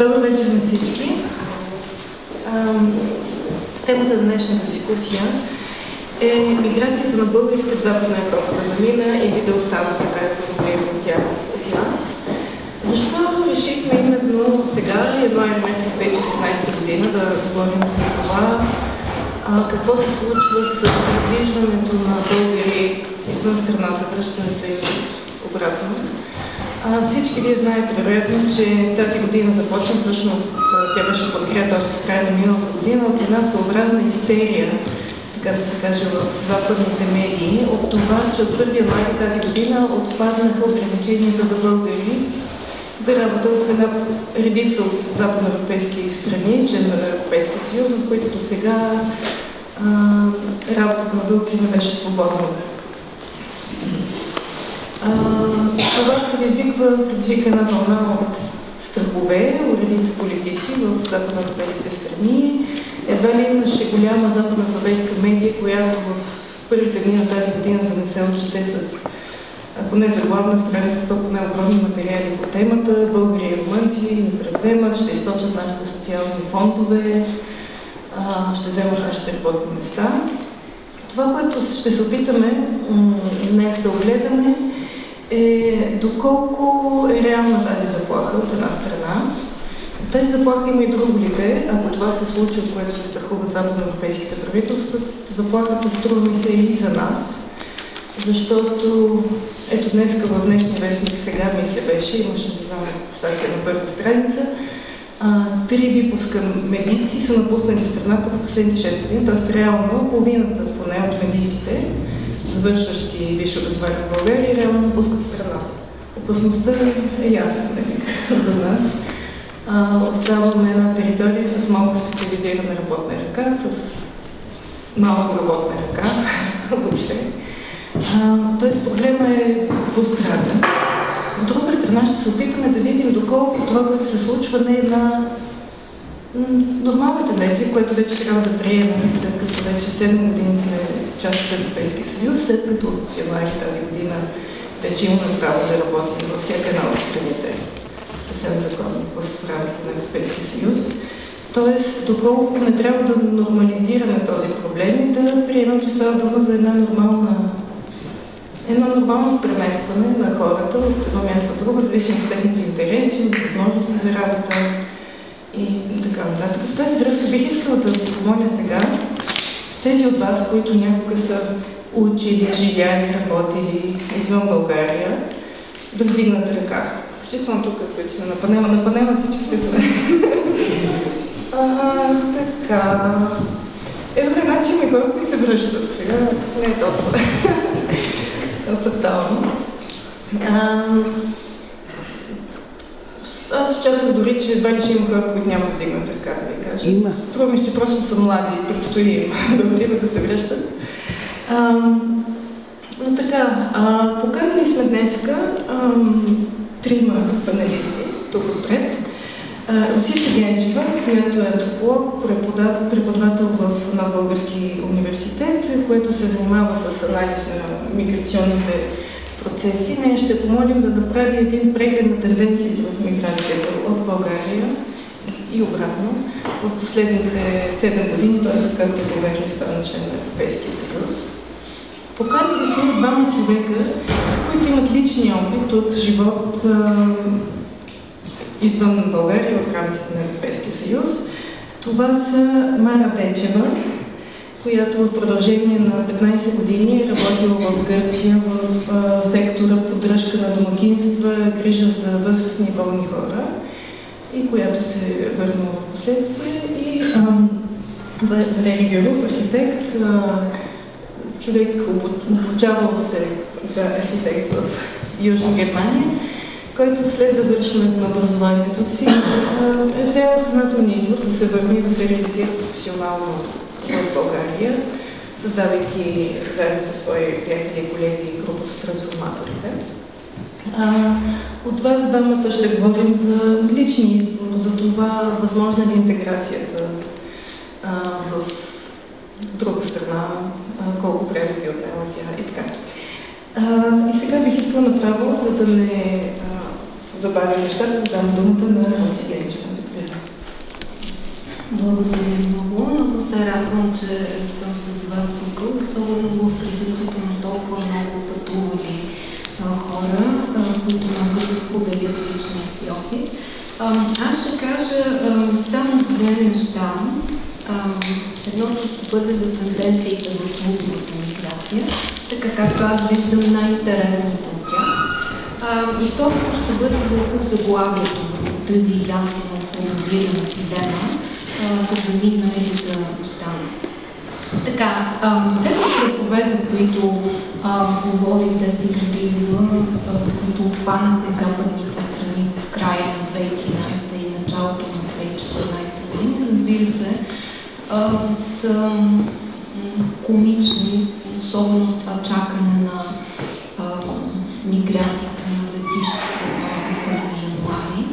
Добър вечер на всички. Темата на днешната дискусия е миграцията на българите в Западна Европа да замина или да остана, така е формулирана тя от нас. Защо решихме именно сега, януари месец 2014 година, да говорим за това а, какво се случва с придвижването на българи извън страната, връщането им обратно. Всички вие знаете, вероятно, че тази година започна всъщност, тя беше подгрета още в края на миналата година от една своеобразна истерия, така да се каже, в западните медии, от това, че от 1 януари тази година отпаднаха ограниченията за българи за работа в една редица от западноевропейски страни, член на Европейския съюз, в които до сега работата на българи не беше свободна. Това предизвиква, предизвика една вълна от страхове редица политици в западноевропейските страни. Едва ли имаше голяма западноевропейска медия, която в първите дни на тази година да не се отчете с ако не за главна страница, то поне огромни материали по темата. Българи и румънци ни превземат, ще източат нашите социални фондове, ще вземат нашите работни места. Това, което ще се опитаме днес да огледаме, е доколко е реална тази заплаха от една страна. Тази заплаха има и друго лице. Ако това се случи, от което се страхуват западноевропейските правителства, заплахата струва ми се и за нас. Защото ето днес в днешния вестник сега, мисля беше, имаше една статия на първа страница, три випуска медици са напуснали страната в последните 6 години, т.е. реално половината поне от медиците завършващи висше образование в България, реално напускат страната. Опасността е ясна нали, за нас. А, оставаме една територия с малко специализирана работна ръка, с малко работна ръка, въобще. Тоест проблема е двустранен. От друга страна ще се опитаме да видим доколко това, което се случва, не е на нормална тенденция, което вече трябва да приемем, след като вече 7 години сме част от Европейския съюз, след като от януари тази година вече имаме право да работим във всяка една от страните съвсем законно в рамките на Европейския съюз. Тоест, доколко не трябва да нормализираме този проблем и да приемем, че става дума за една нормална едно нормално преместване на хората от едно място в друго, зависимо от техните интереси, от възможности за работа и така нататък. В тази връзка бих искала да ви помоля сега тези от вас, които някога са учили, живяли, работили извън България, да вдигнат ръка. Включително тук, които сме на панела. На панела всичките сме. а, така. Е, добре, значи има хора, които се връщат. Сега не е толкова фатално. Аз очаквах дори, че едва ли ще има хора, които няма да дигнат ръка, да ви кажа. Има. Струва ми, че просто са млади и предстои да отидат да се връщат. А, но така, а, поканили сме днеска а, трима панелисти тук отпред. Русица Генчева, която е антрополог, преподавател в Нов Български университет, което се занимава с анализ на миграционните процеси. Нея ще помолим да направи един преглед на тенденциите в миграцията от България и обратно в последните 7 години, т.е. откакто България стана член на Европейския съюз. Поканили сме двама човека, които имат лични опит от живот извън България в рамките на Европейския съюз. Това са Мара Дечева, която в продължение на 15 години е работила в Гърция в сектора поддръжка на домакинства, грижа за възрастни и болни хора и която се е върнала в последствие. И Валери Гюров, архитект, човек обучавал се за архитект в Южна Германия който след завършването на образованието си е взел съзнателния избор да се върне и да се реализира професионално в България, създавайки заедно със свои приятели и колеги групата Трансформаторите. А, от вас двамата ще говорим за лични избор, за това възможна ли интеграцията а, в друга страна, а, колко време ви отнема тя и така. А, и сега бих искала направо, за да не а, забавя нещата, да дам думата на Роси. Благодаря много. Много се радвам, че съм с вас тук, особено в присъствието на толкова много пътували хора, които могат да споделят личния си опит. Аз ще кажа само две неща. Едното ще бъде за тенденциите в трудовата миграция, така както аз виждам най-интересното от тях. И второто ще бъде върху заглавието, тази ясно формулирана дилема, да замина или да остане. Така, тези страхове, за които говори Деси Градиева, които обхванахте западните страни в края на 2013 и началото на 2014 година, разбира се, а, са комични, особено с това чакане на а, мигрантите на летищата на 1 януари.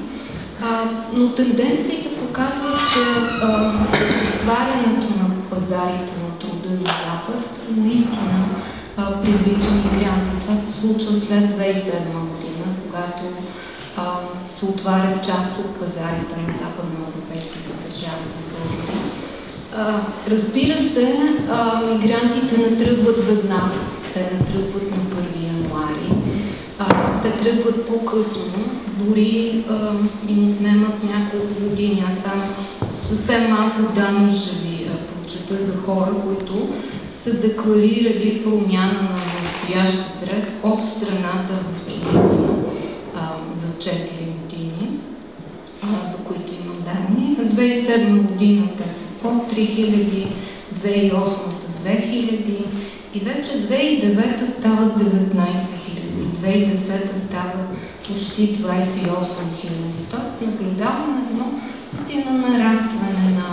А, но тенденциите показват, че разтварянето на пазарите на труда за Запад наистина а, привлича мигранти. Това се случва след 2007 година, когато а, се отварят част от пазарите на западноевропейските държави за българи. Разбира се, а, мигрантите не тръгват веднага. Те не тръгват на 1 януари. Те тръгват по-късно, дори а, им отнемат няколко години. Аз само съвсем малко данни ще ви прочета за хора, които са декларирали промяна на настоящ адрес от страната в чужбина за 4 години, а, за които имам данни. 2007 година те са под 3000, 2008 са 2000 и вече 2009 стават 19 000, 2010 стават почти 28 000. Тоест наблюдаваме едно истина нарастване на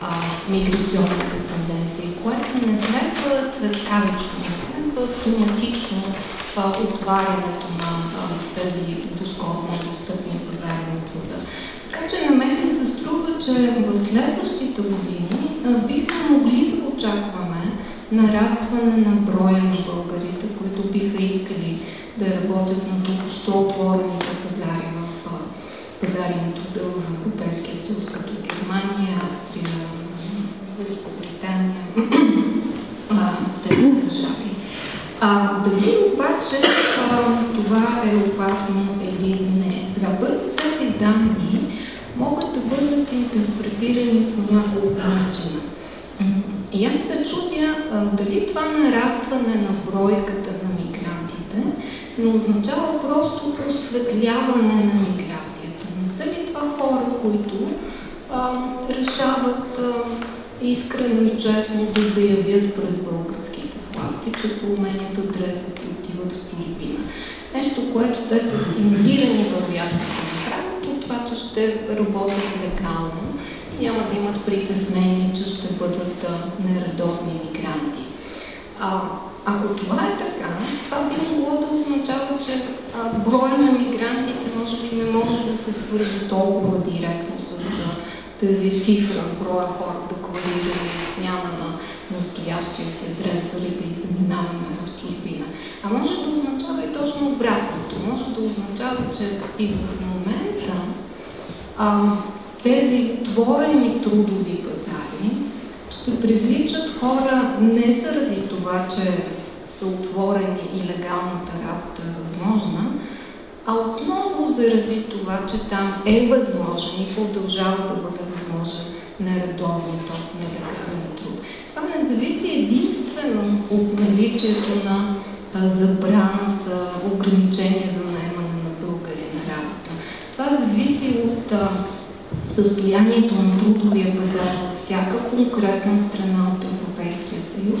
а, миграционните тенденции, което не следва светкавично, не следва автоматично а, отварянето на а, тези доскоро достъпни пазари на труда. Така че на мен се струва, че в следващите години а, бихме могли да очакваме нарастване на броя на българите, които биха искали да работят на току-що отворените пазари в пазари на труда в Европейския съюз, като Германия, Австрия, Великобритания, тези държави. А, дали обаче това е опасно или не? Сега, тези данни могат да бъдат интерпретирани по няколко начина. И аз се чудя дали това нарастване на бройката на мигрантите не означава просто осветляване на миграцията. Не са ли това хора, които а, решават а, искрено и честно да заявят пред българските власти, че променят адреса си отиват в чужбина? Нещо, което те са стимулирани вероятно да направят от това, че ще работят легално, няма да имат притеснение, че ще бъдат а, нередовни мигранти. А, ако това е така, това би могло да означава, че броя на мигрантите може би не може да се свържи толкова директно с тази цифра, броя хора декларирани смяна на настоящия си адрес, за да изминаваме в чужбина. А може да означава и точно обратното. Може да означава, че и в момента а, тези отворени трудови пазари ще привличат хора не заради това, че са отворени и легалната работа е възможна, а отново заради това, че там е възможен и продължава да бъде възможен нередовно, т.е. нелегален труд. Това не зависи единствено от наличието на забрана за ограничение за наемане на българи на работа. Това зависи от състоянието на трудовия пазар във всяка конкретна страна от Европейския съюз,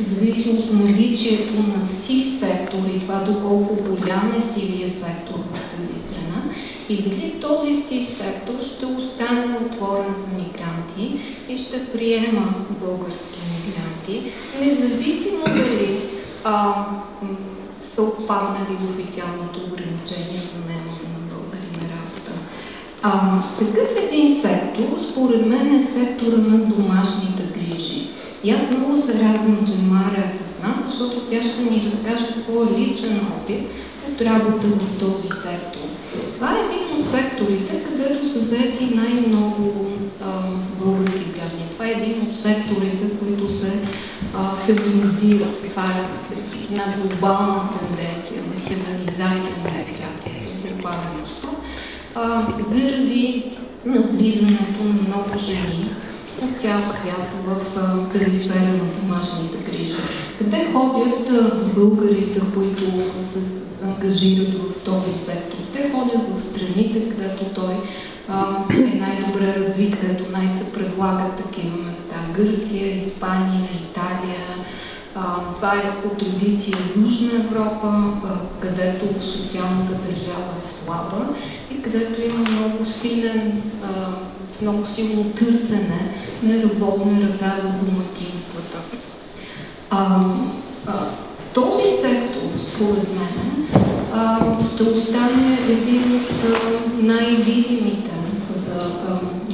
зависи от наличието на си сектор и това доколко голям е сивия сектор в тази страна и дали този си сектор ще остане отворен за мигранти и ще приема български мигранти, независимо дали а, са отпаднали официалното ограничение за наемане а, такъв е един сектор, според мен, е сектора на домашните грижи. И аз много се радвам, че Мария е с нас, защото тя ще ни разкаже своя личен опит от работа в този сектор. Това е един от секторите, където са заети най-много български граждани. Това е един от секторите, които се а, феминизират. Това е една глобална тенденция заради навлизането на много жени от цял свят в тази сфера на домашните грижи. Къде ходят българите, които се ангажират в този сектор? Те ходят в страните, където той е най-добре развит, където най-се предлагат такива места. Гърция, Испания, Италия. Това е по традиция Южна Европа, където социалната държава е слаба където има много силен много силно търсене на работна ръка за доматинствата. А, а, този сектор, според мен, а, ще остане един от най-видимите за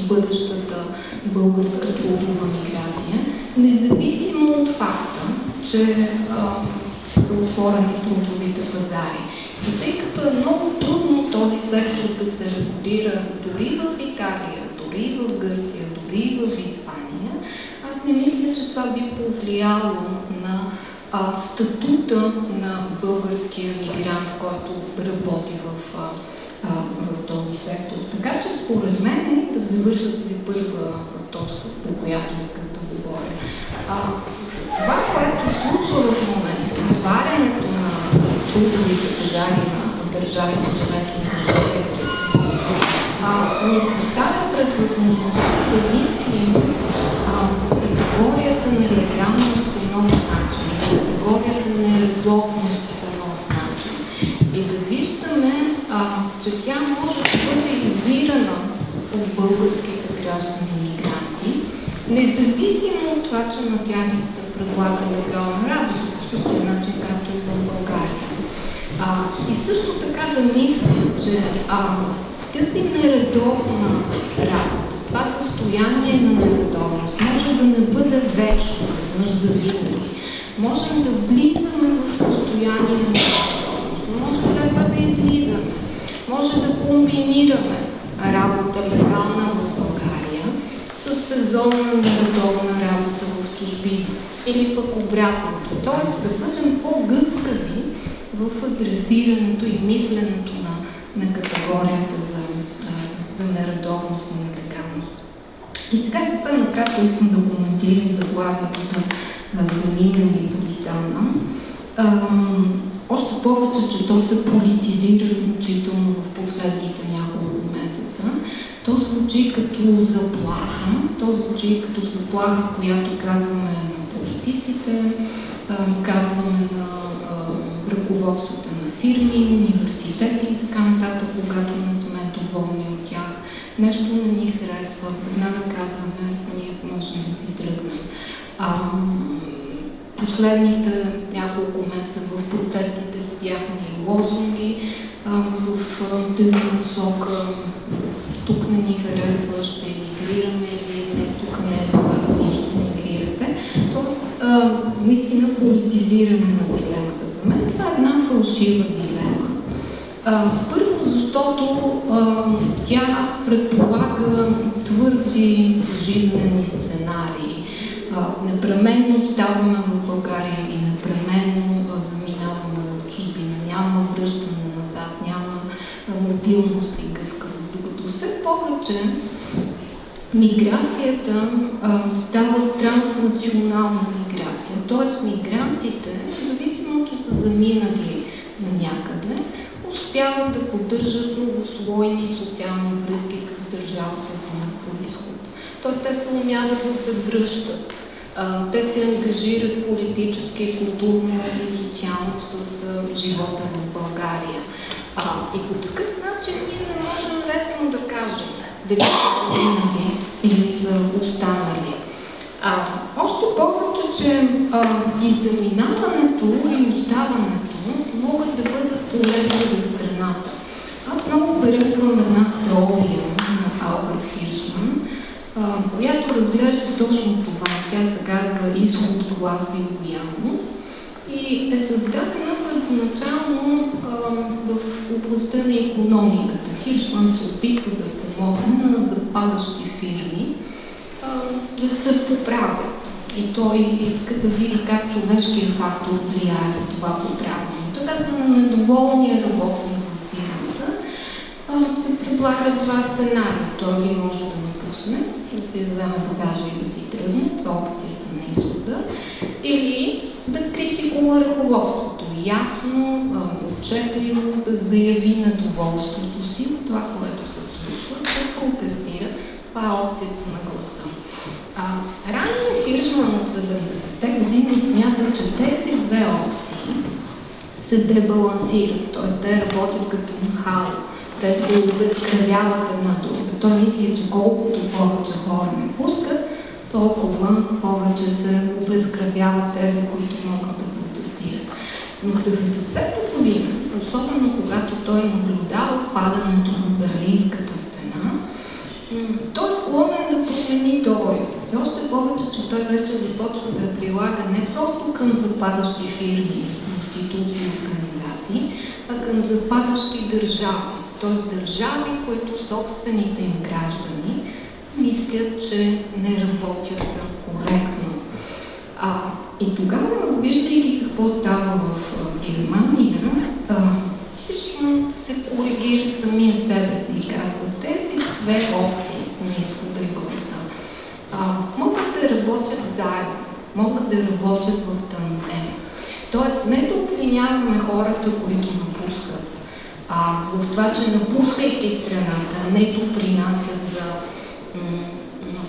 бъдещата българска трудова миграция, независимо от факта, че са отворени трудовите пазари. И тъй като е много трудно този сектор да се регулира дори в Италия, дори в Гърция, дори в Испания, аз не мисля, че това би повлияло на а, статута на българския мигрант, който работи в, а, в този сектор. Така че според мен да завършат тази първа точка, по която искам да говоря. А, това, което се случва в момента, с отварянето на трудовите пазари на държавите членки на Европейския а, ни поставя пред възможността да мислим категорията на легалност по нов начин, категорията на нередовност по нов начин и да виждаме, а, че тя може да бъде избирана от българските граждани мигранти, независимо от това, че на тях им се предлага легална работа, по същия начин, както и в България. А, и също така да мислим, че а, тази нередовна работа, това състояние на нередовност може да не бъде вечно, веднъж за винаги. Можем да влизаме в състояние на нередовност, може трябва да излизаме. Може да комбинираме работа легална в България с сезонна нередовна работа в чужбина или пък обратното. Тоест да бъдем по-гъвкави в адресирането и мисленето на, на категорията за за нередовност и нелегалност. И сега съвсем накратко искам да коментирам заглавието на замина и да. Още повече, че то се политизира значително в последните няколко месеца. То звучи като заплаха, то звучи като заплаха, която казваме на политиците, казваме на ръководствата на фирми, университети и така нататък, когато не сме доволни нещо не ни харесва, веднага казваме, ние можем да си тръгнем. А, последните няколко месеца в протестите видяхме и лозунги а, в тази насока. Тук не ни харесва, ще емигрираме или не, тук не е за вас, вие ще емигрирате. Тоест, а, наистина политизиране на дилемата. За мен това е една фалшива дилема. Първо, защото а, тя предполага твърди жизнени сценарии. А, непременно ставаме в България и непременно заминаваме в чужбина. Няма връщане назад, няма мобилност и гъвкавост. Докато все повече миграцията а, става транснационална миграция. Тоест мигрантите, независимо, че са заминали на някъде, успяват да поддържат многослойни социални връзки с държавата си на происход. Тоест те се умяват да се връщат. те се ангажират политически, културно и социално с живота в България. А, и по такъв начин ние не можем лесно да кажем дали са заминали или са останали. А, още повече, че а, и заминаването и оставането могат да бъдат полезни за страната. Аз много харесвам една теория на Алберт Хиршман, която разглежда точно това. Тя се казва изход, глас и е създадена първоначално в областта на економиката. Хиршман се опитва да помогне на западащи фирми да се поправят и той иска да види как човешкият фактор влияе за това подравяне. Той казва на недоволния работник в фирмата, се предлага два сценария. Той ли може да напусне, да си вземе багажа и да си тръгне, това опцията на изхода, или да критикува ръководството. Ясно, отчетливо да заяви недоволството си от това, което се случва, да протестира. Това е опцията на гласа. А, ранен Хиршман от 70-те години смята, че тези две опции се дебалансират, т.е. те работят като нахало, те се обезкръвяват една друга. Той мисли, че колкото повече хора не пускат, толкова повече се обезкръвяват тези, които могат да протестират. Но в 90-та година, особено когато той наблюдава падането на Берлинската стена, той е склонен да промени теорията си. Още повече, че той вече започва да прилага не просто към западащи фирми, институции, организации, а към западащи държави. Т.е. държави, които собствените им граждани мислят, че не работят коректно. А, и тогава, виждайки какво става в Германия, Хишман се коригира самия себе си и казва, тези две опции на изхода и гласа могат да работят заедно, могат да работят в тандем. Тоест, не да обвиняваме хората, които напускат, а в това, че напускайки страната, не допринасят за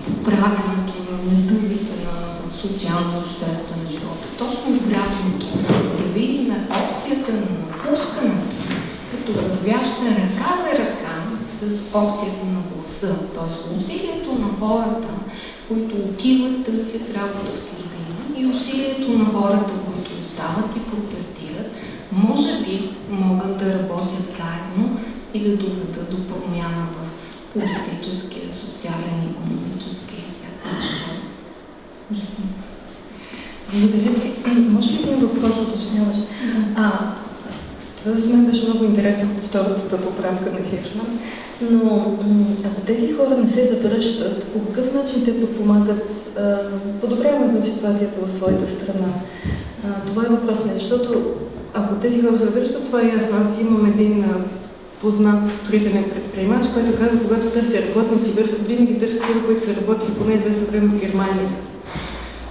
поправянето на недъзите на социално-обществен живот. Точно обратното. Да видим опцията на напускането като вървяща ръка за ръка с опцията на гласа. Т.е. усилието на хората, които отиват да си работа в чужбина и усилието на хората, които остават и протестират, може би могат да работят заедно и да доведат до промяна в политическия, социален, економически и всяка Благодаря ви. Може ли един въпрос уточняваш? А, това за мен беше много интересно по втората поправка на Хиршман, но ако тези хора не се завръщат, по какъв начин те подпомагат подобряването на ситуацията в своята страна? А, това е въпрос ми, защото ако тези хора се връщат, това е ясно. Аз имам един познат строителен предприемач, който каза, когато търси работници, винаги търси такива, които са работили поне известно време в Германия.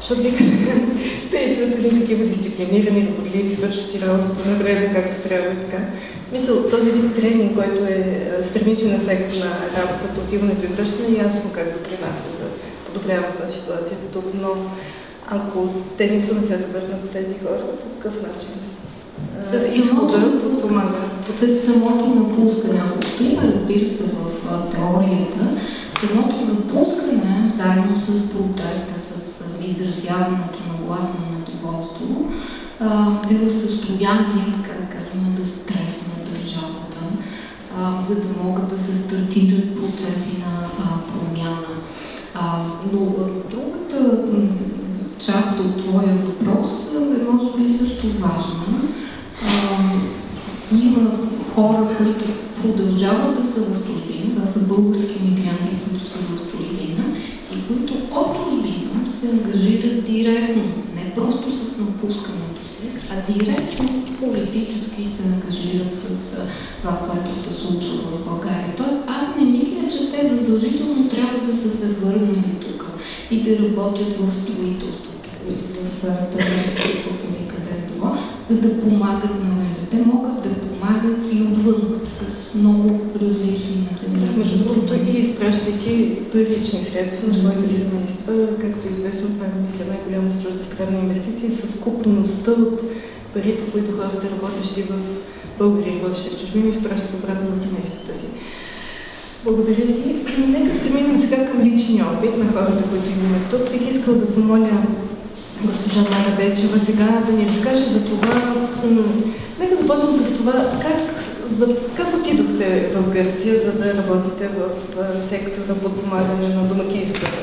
Защото вика, те идват едни такива дисциплинирани, работливи, свършващи работата на време, както трябва и така. В смисъл, този вид тренинг, който е страничен ефект на работата, отиването и връщане, ясно как допринася за подобряването на ситуацията тук, но ако те никога не се завърнат тези хора, по какъв начин? С изхода подпомага. С самото напускане. Ако стоим, разбира се, в теорията, самото напускане, заедно с протеста, с изразяването на гласно недоволство, е в състояние, така да кажем, да стресне държавата, за да могат да се стартират процеси на промяна. Но другата част от твоя въпрос е, може би, също важна има хора, които продължават да са в чужбина, това са български мигранти, които са в чужбина и които от чужбина се ангажират директно, не просто с напускането си, а директно политически се ангажират с това, което се случва в България. Тоест аз не мисля, че те задължително трябва да са се върнали тук и да работят в строителството, в сферата на за да помагат на него. Те могат да помагат и отвън с много различни механизми. Между другото и изпращайки парични средства на своите семейства, както известно, това е мисля най-голямата чуждестранна инвестиция, съвкупността от парите, които хората работещи в българи, работещи в чужбина, изпращат обратно на семействата си. Благодаря ти. Нека преминем сега към личния опит на хората, които имаме тук. Бих искал да помоля госпожа Мара Бечева сега да ни разкаже за това. Нека започнем с това как, за, как отидохте в Гърция, за да работите в сектора подпомагане на домакинствата?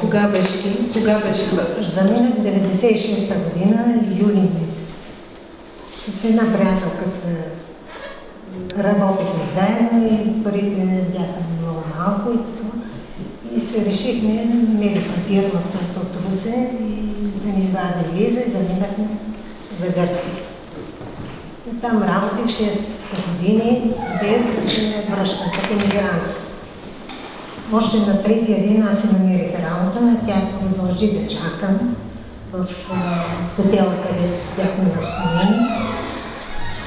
Кога беше, кога беше това също? За мен 96-та е година, юли месец. С една приятелка се работихме заедно и парите бяха много малко и това. И се решихме, намерихме фирма, която Русе и ни извади виза и заминахме за Гърция. И там работих 6 години, без да се връщам като емигрант. Още на третия ден аз си намерих работа, на тя продължи да чакам в хотела, където бяхме настанени.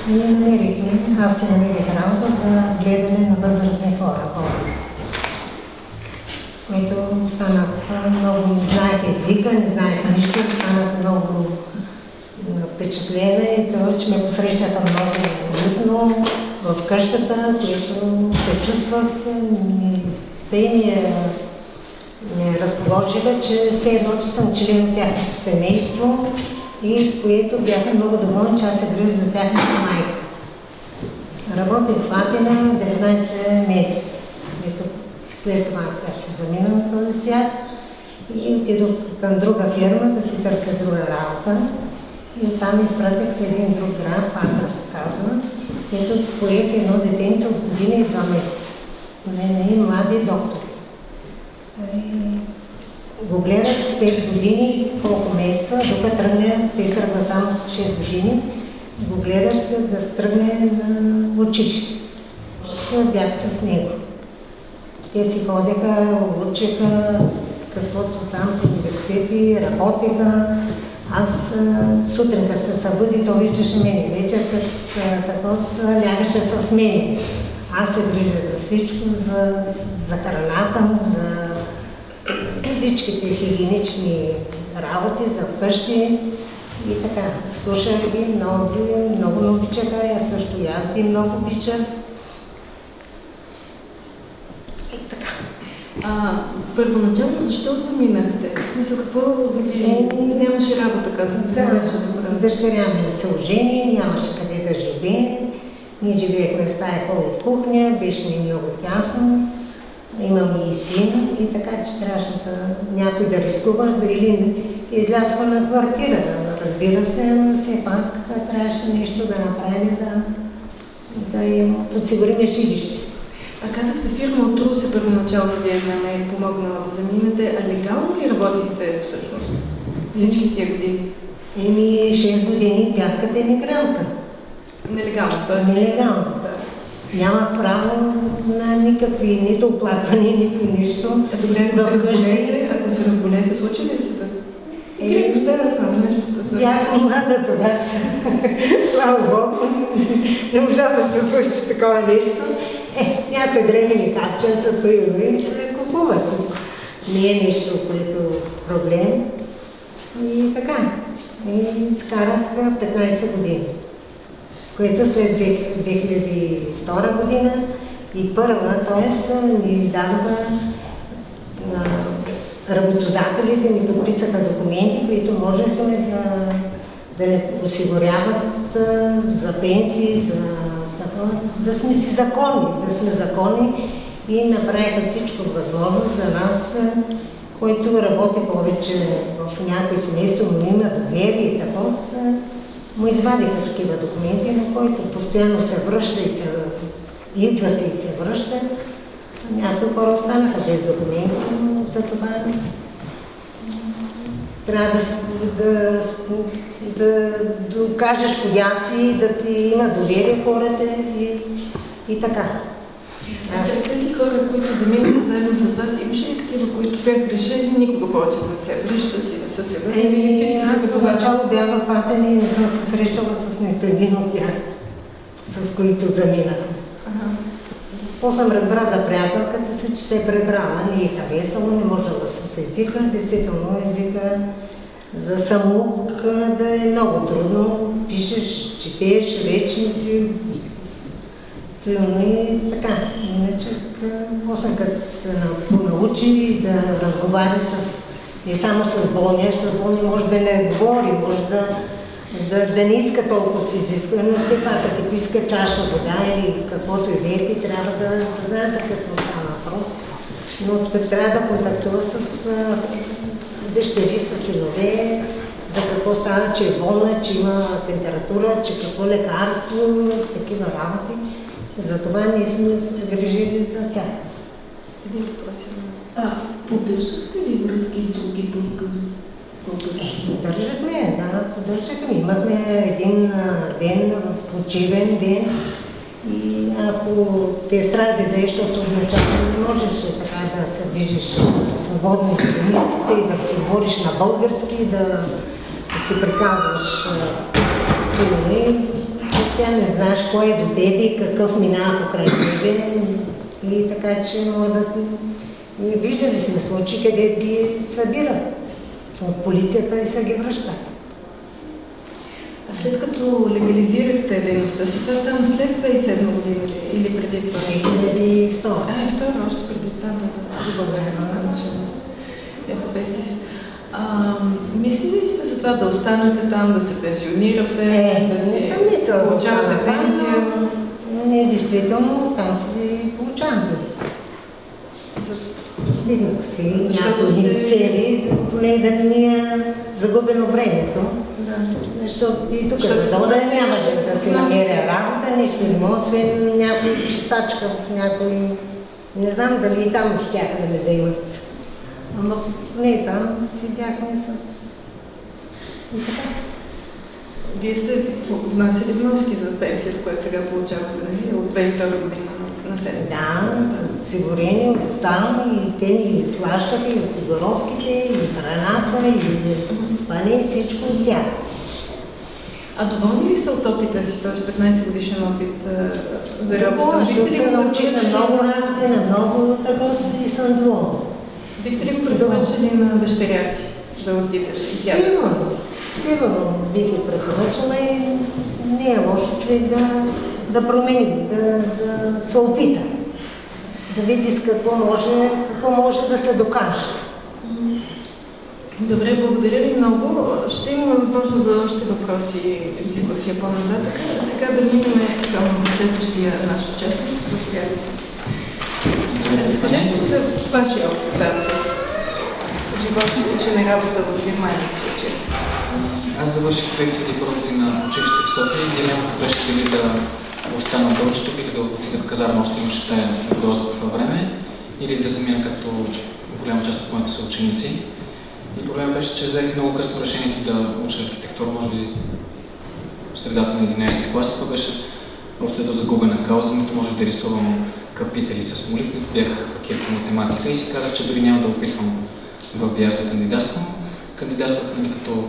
И намерихме, аз си намерих работа за гледане на възрастни хора. хора които станах много, не знаех езика, не знаех нищо, станах много впечатлена и това, че ме посрещаха много уютно в къщата, което се чувствах, те ми ме разположиха, че все едно, че съм член от тяхното семейство и което бяха много доволни, че аз се грижа за тяхната майка. Работих в Атина 19 месеца. След това тя се замина на този свят и отидох към друга фирма да си търся друга работа. И оттам изпратих в един друг град, Пантра се казва, където поех едно детенце от година и два месеца. Не, не, млади доктори. Го гледах 5 години, колко месеца, докато тръгне, те тръгва там от 6 години, го гледах да тръгне на училище. Бях с него. Те си ходеха, учеха каквото там в университети, работеха. Аз сутрин, като се събуди, то виждаше мене. Вечер, тако лягаше с мене. Аз се грижа за всичко, за, за храната му, за всичките хигиенични работи, за вкъщи. И така, слушах ги, много, много обичаха, аз също и аз ги много обичах. А, първоначално защо заминахте? В смисъл, какво ви... Е, нямаше работа, казвате. Да, да дъщеря ми се ожени, нямаше къде да живее. Ние живеехме в стая хол и кухня, беше ми много тясно. Имам и син, и така, че трябваше да някой да рискува, да или излязва на квартира. Разбира се, но все пак трябваше нещо да направим, да, да им подсигурим жилище. А казахте фирма от Русе първоначално ви е е помогнала да заминете. А легално ли работите всъщност всички тия години? Еми, 6 години бях като емигрантка. Нелегално, т.е. Нелегално. Да. Нямах право на никакви, нито оплаквания, нито нищо. А добре, ако се разболете, ако се разболете, случи ли се да? Е. Бях млада това Слава Богу. Не можа да се случи такова нещо. Е, някои древни капченца, поиви се купуват. Не е нещо, което проблем. И така. И скарах 15 години. Което след 2002 година и първа, т.е. ни дадоха работодателите ни подписаха документи, които можехме да, да осигуряват за пенсии, за да сме си законни, да сме законни и направиха всичко възможно за нас, който работи повече в някои семейство, но има доверие и така, му извадиха такива документи, на който постоянно се връща и се идва се и се връща. Някои хора останаха без документи, но за това трябва да, да, да докажеш коя си, да ти има доверие хората и, и така. Аз... Тези хора, които заминаха заедно с вас, имаше ли такива, които бяха решени никога повече да не се връщат и да са се върнали? Еми, аз за това бях в Атен и не съм се срещала с нито един от тях, с които заминаха. После съм разбра за приятелката си, че се е пребрала, не е харесало, не може да с езика. Действително езика за самоук да е много трудно. Пишеш, четеш речници, Трудно и така. Иначе, после като се научи да разговаря с, не само с болния, защото болния може да не говори, може да да, да не иска толкова си изисква, но все пак като иска чаша вода или каквото и да е, ти трябва да, да знае за какво става въпрос. Но трябва да контактува с а, дъщери, с синове, за какво става, че е болна, че има температура, че какво лекарство, такива работи. Затова ние сме се грижили за тях. А, поддържахте ли връзки с други българи? Е, поддържахме, да, поддържахме. Имахме един ден, почивен ден и ако те стради защото отначало не можеше така да се движиш свободно в улиците и да си говориш на български, да, да си приказваш думи, постоянно не знаеш кой е до тебе, какъв минава покрай тебе. И така че може да... И виждали сме случаи, къде ги събират. От полицията и са ги връщат. А след като легализирахте дейността си, това стана след 2007 година ли? или преди това? 2002. А, и второ, още преди това, да, да, България стана член Европейския съюз. А, мислили ли сте за това да останете там, да се пенсионирате? Е, да не съм мислила Получавате пенсия? Не, действително, там си получавам пенсия. За... Стигнах си Защото някои сте- цели, поне да не ми е загубено времето. Да. Защото и тук да дойда това си- нямаше да си намеря работа, нищо не мога, освен някой чистачка в някой... Не знам дали и там щяха да ме вземат. Ама не, там си бяхме с... И така. Вие сте внасяли вноски за пенсията, която сега получавате, нали? От 2002 година. Да, осигурени от там и те ни плащаха и осигуровките, и храната, и спане, и всичко от тях. А доволни ли сте от опита си, този 15 годишен опит за работа? Ли се научих на много работи, на много такова и съм доволна. Бихте ли го препоръчали на дъщеря си да отиде? Сигурно, сигурно бих ги препоръчала и не е лошо човек да, да промени, да, да се опита. Да види с какво може, какво може да се докаже. Добре, благодаря ви много. Ще имаме възможност за още въпроси и дискусия по-нататък. Сега да минем към следващия наш участник. Разкажете за вашия опит с живот и учене работа в Германия в случая. Аз завърших 2001 година училище в София и дилемата беше дали да остана тук или да отида в казарма, още имаше тая угроза по това време, или да замина както голяма част от моите съученици. И проблемът беше, че взех много късно решението да уча архитектура, може би в средата на 11 клас. Това беше още до загубена кауза, нито може да рисувам капители с молив, нито бях факир по математика и си казах, че дори няма да опитвам в ВИАЗ да кандидатствам. Кандидатствах нали, като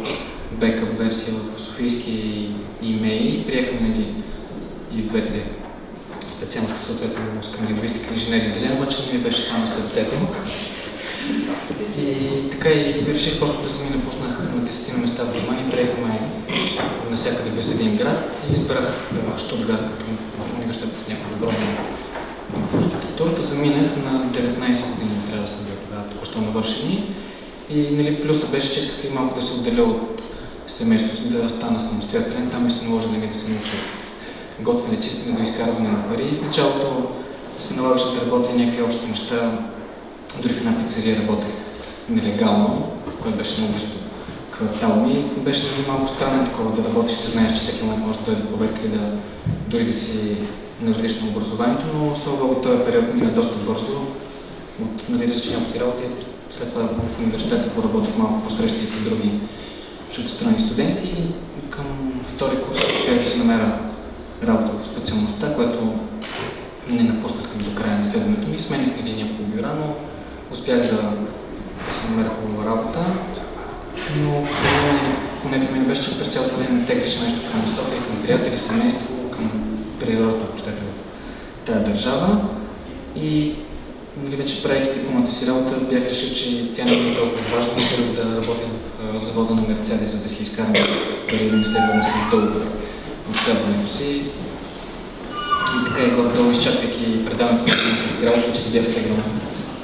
бекъп версия в Софийски имейли. Приехме нали, и в двете специалности, съответно скандинавистика и инженерия дизайн, обаче не ми беше на сърцето. И така и реших просто да се ми напуснах на 10 на места в Германия. Приехме навсякъде без един град и избрах Штутгарт като университет с някакво добро в архитектурата. Заминах на 19 години, трябва да съм бил тогава току-що навършени. И нали, плюсът беше, че исках и малко да се отделя от семейството си, да стана самостоятелен. Там ми се наложи нали, да се науча готвене, чистене до изкарване на пари. В началото се налагаше да работя някакви общи неща. Дори в една пицария работех нелегално, което беше много квартал ми. Беше нали, малко странно такова да работиш, да знаеш, че всеки момент може да дойде проверка и да дори да си навредиш на образованието, но слава Богу този период мина доста бързо от нали, различни общи работи. След това в университета поработих малко по срещите и други чуждестранни студенти към втори курс успях да си намеря работа в специалността, която не напуснах до края на изследването ми. Смених нали, няколко бюра, но успях да, да си намеря хубава работа. Но поне, при мен беше, че през цялото време теглеше нещо към София, към приятели, семейство, към природата, ако в тази държава. И нали, вече правейки дипломата си работа, бях решил, че тя не е толкова важна, да работя в завода на Мерцедес, за да си изкарам пари да не се с дълго от следването си. И така и горе-долу, изчаквайки предаването на дипломата си работа, че си бях стегнал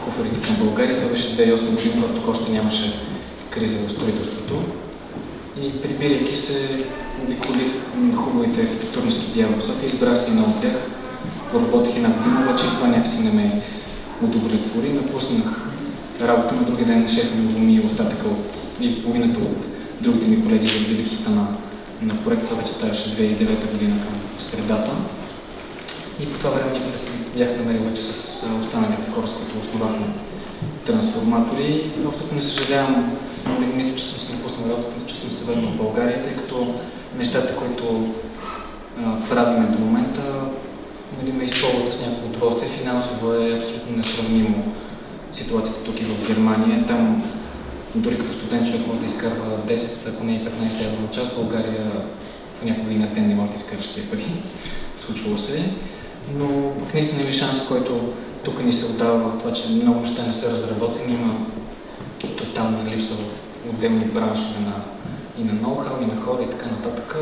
куфарите към България. Това беше 2008 година, когато още нямаше криза в строителството. И прибирайки се, обиколих хубавите архитектурни студия в София, избрах си една от тях, поработих една година, обаче това някакси не ме удовлетвори. Напуснах работа на други ден на шефа ми уволни остатъка от, и половината от другите ми колеги заради липсата на, на проект. Това вече ставаше 2009 година към средата. И по това време никога се бях намерил вече с останалите хора, с които основахме трансформатори. Просто не съжалявам но нито, че съм си напуснал работата, че съм се върнал в България, тъй като нещата, които а, правиме до момента, нали, ме изпълват с някакво удоволствие. Финансово е абсолютно несравнимо ситуацията тук и в Германия. Там дори като студент човек може да изкарва 10, ако не и 15 евро на час. В България понякога и на ден не може да изкараш тези пари. Случвало се. Но пък наистина ли шанс, който тук ни се отдава в това, че много неща не са разработени, има тотална липса в отделни браншове на, и на ноу-хау, и на хора и така нататък,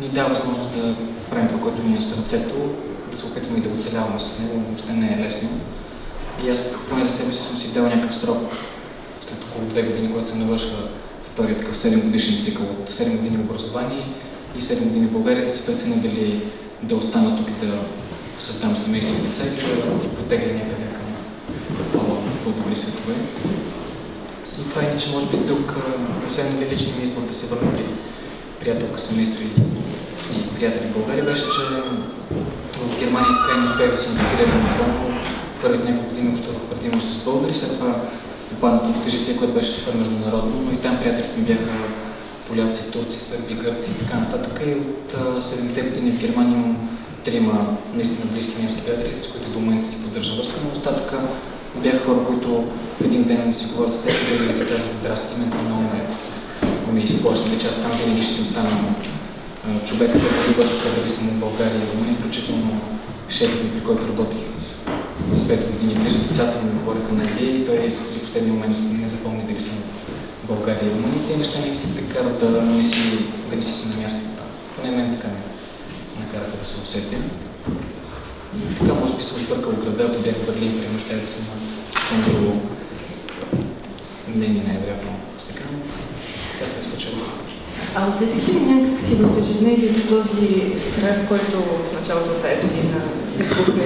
ни дава възможност да правим това, което ни е сърцето, да се опитваме и да оцеляваме с него, въобще не е лесно. И аз поне за себе си съм си дал някакъв срок около две години, когато се навършва втория такъв 7 годишен цикъл от 7 години образование и 7 години в България, да си преценя дали да остана тук и да създам семейство и деца или да потегля някъде към по-добри светове. И това иначе може би тук, освен нали, личния ми избор да се върна при приятелка, семейство и, и приятели в България, беше, че в Германия така не успях да се интегрирам напълно. Първите няколко години общувах предимно с българи, след това попаднах в общежитие, което беше супер международно, но и там приятелите ми бяха поляци, турци, сърби, гърци и така нататък. И от 7-те години в Германия имам трима наистина близки немски приятели, с които до момента си поддържам връзка, но остатъка бяха хора, които един ден си говорят с теб и да ти кажат здрасти, мен това много ме, ме изплаща, че аз там винаги ще си остана човека, който да бъде дали съм в България Румъния, включително шефът ми, при който работих 5 години близо децата ми говориха на Илия и той до последния момент не запомни дали съм в България и Румъния. Тези неща не си така да не си, да не си си на място там. Поне мен така ме накараха да се усетя. И така може би съм сбъркал града, ако бях в Берлин, примерно, ще да съм съвсем друго мнение, най-вероятно сега. Така се е случило. А усетихте ли някакси в ежедневието този страх, който в началото на тази година се пухна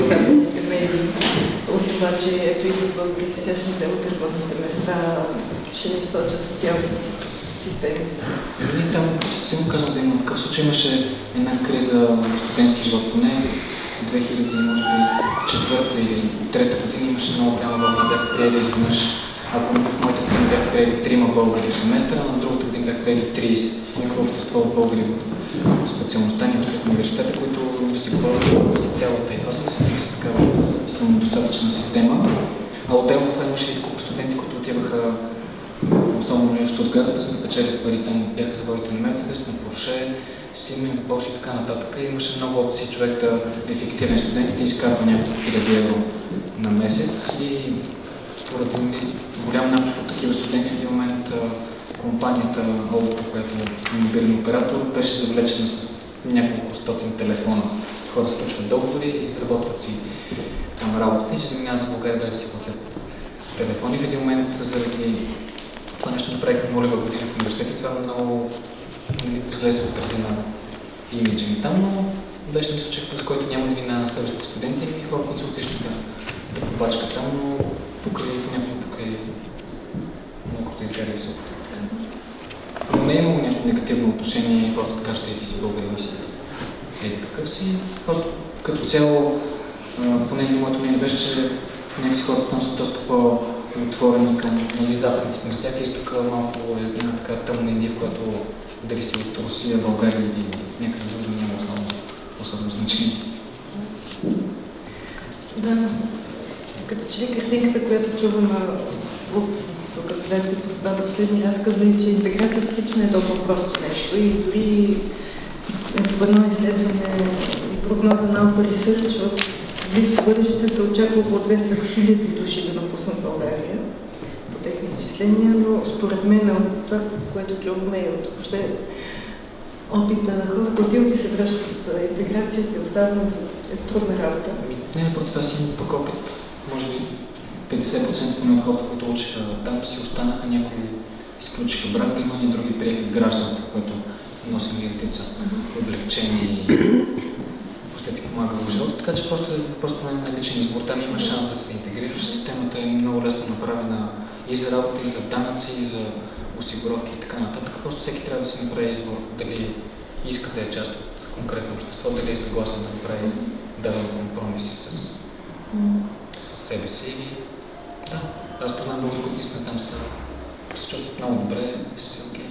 и западните медии от това, че ето идват българите, сега ще вземат работните места, ще ни източат социалните системи? Ние там, силно казвам да има такъв случай, имаше една криза в студентски живот, поне 2000, може би, четвърта или трета година имаше много голяма вълна, бяха приели изведнъж. Ако в моята година бяха приели трима българи в семестъра, на другата година бяха приели 30 микрообщество от българи в специалността ни в университета, които да си говорят цялата. И това съм мисля такава самодостатъчна система. А отделно това имаше и куп студенти, които отиваха основно в Штутгарт, за да печелят пари. Там бяха заводите на Мерцедес, на Порше, Симен, Bosch и така нататък. Имаше много опции човек да е ефективен студент и да изкарва няколко хиляди евро на месец. И поради голям наплив от такива студенти в един момент компанията Олта, която е мобилен оператор, беше завлечена с няколко стотин телефона. Хора сключват договори, изработват си там работата и се заминават за България да си платят телефони. В един момент заради това нещо направиха нулева година в университета. Това много зле се отрази на имиджа ми там, но беше на случай, за който няма вина на съвестни студенти и хора, които са отишли да, да побачкат там, но покрай, понякога покрай малкото изгаря и Но не е имало някакво негативно отношение, хората така ще ти си българин си. Е такъв си. Просто като цяло, поне моето мнение беше, че някакси хората там са доста по-отворени към нали, западните страни. Изтока малко е една така тъмна Индия, в която дали си от Русия, България или някъде друго няма основно особено значение. Да, като че ли картинката, която чуваме от тук двете господа последни разказа че интеграцията хич не е толкова просто нещо и дори в едно изследване прогноза на Alpha Research в близко бъдеще се очаква около 200 хиляди души да напуснат България по техни изчисления, но според мен от това, което чуваме и от въобще опита на хората, отиват и се връщат за интеграцията и остават е трудна работа. Не, напротив, аз имам пък опит, може би 50% поне от хората, които учиха там, си останаха, някои изключиха брак, има и други приеха гражданство, което носи редица облегчение и въобще ти помага в живота. Така че просто, просто на личен избор. Там има шанс да се интегрираш. Системата е много лесно направена и за работа, и за данъци, и за осигуровки и така нататък. Просто всеки трябва да си направи избор дали иска да е част от конкретно общество, дали е съгласен да направи даден компромиси с, с себе си. Да, аз познавам много други, наистина там са се чувстват много добре и си окей.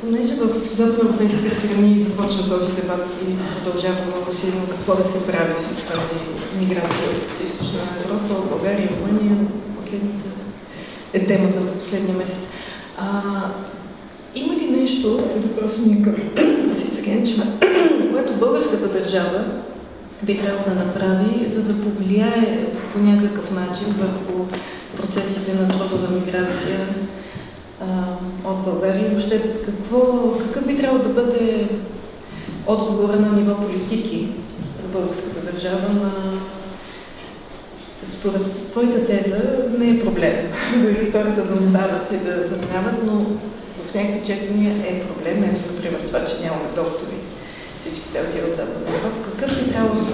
Понеже в западноевропейските страни започна този дебат и продължава много силно какво да се прави с тази миграция от източна Европа, България, Румъния, последните е темата в последния месец. А, има ли нещо, въпросът ми е към Русица Генчева, което българската държава би трябвало да направи, за да повлияе по някакъв начин върху процесите на трудова миграция от България? Въобще, какво, какъв би трябвало да бъде отговора на ниво политики в българската държава на според твоята теза не е проблем. Дори хората да остават и да забравят, но в някакви четения е проблем. Ето, например, това, че нямаме доктори. Всички те отиват Западна Европа. Какъв би трябва,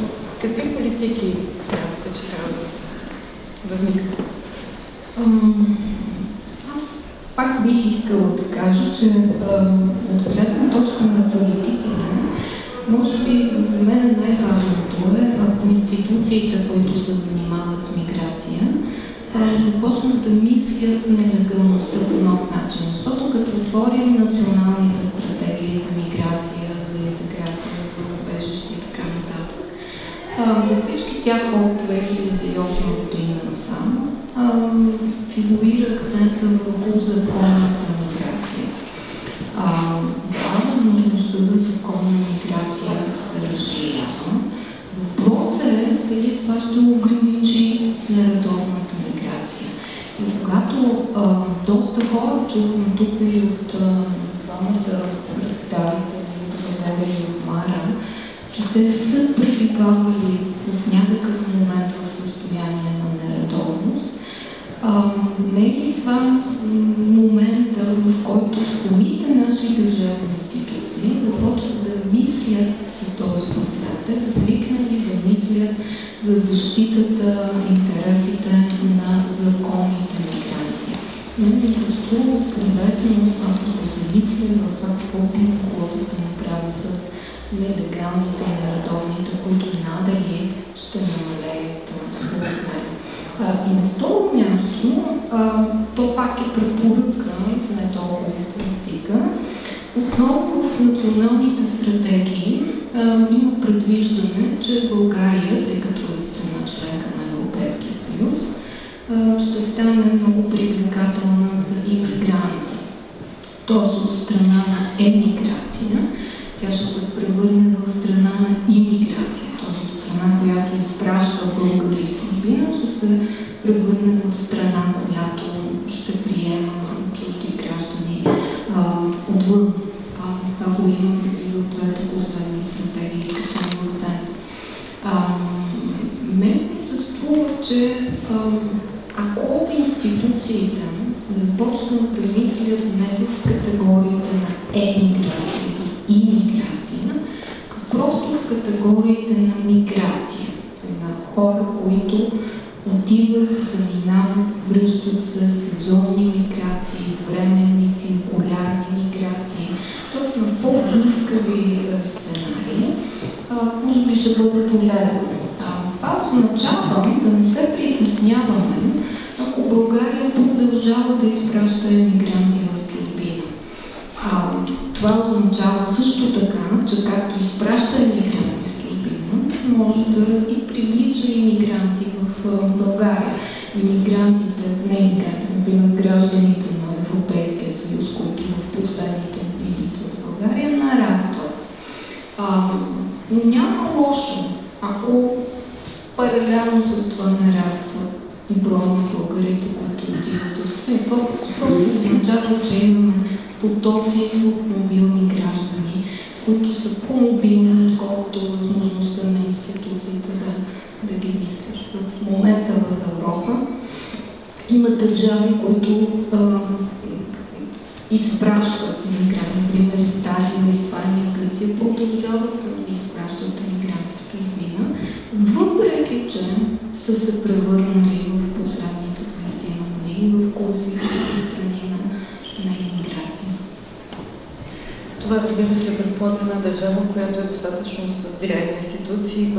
какви политики смятате, че трябва да възникнат? Пак бих искала да кажа, че от гледна точка на политиките, може би за мен най-важното е, ако институциите, които се занимават с миграция, започнат да мислят нелегалността по нов начин. Защото като отворим националните стратегии за миграция, за интеграция, за убежище и така нататък, във всички тях от 2008 година насам фигурира акцента върху законната миграция. Да, възможността за законна миграция се разширява. Въпросът е дали това ще ограничи нередовната миграция. И когато а, доста хора чухме тук и от двамата представители от Мара, че те са пребивавали в някакъв момент в състояние на нередовност, а, не е ли това момента, в който самите наши държавни институции започват да мислят за този проблем? Те са свикнали да мислят за защитата интересите на законните мигранти. Но ми се струва полезно, ако се замислим в това какво би могло да се направи с нелегалните и нередовните, които надали ще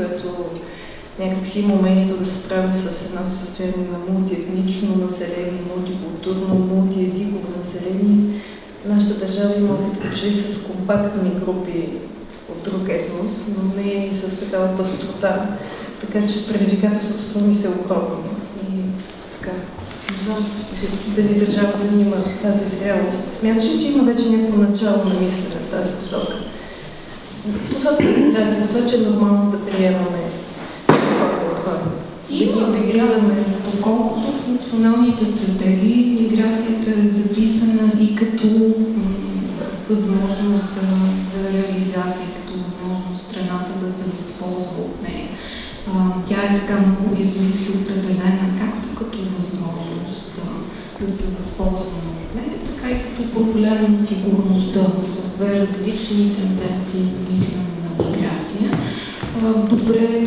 което някакси има умението да се справя с едно състояние на мултиетнично население, мултикултурно, мултиезиково население. Нашата държава има опит че с компактни групи от друг етнос, но не и с такава пъстрота. Така че предизвикателството ми се огромно. И така, дали държавата да има тази зрялост. Смяташ ли, че има вече някакво начало на мислене в тази посока? в посока това, че е нормално да приемаме И. Да ги интегрираме. Доколкото в националните стратегии миграцията е записана и като възможност за реализация, като възможност страната да се възползва от нея. Тя е така много изолита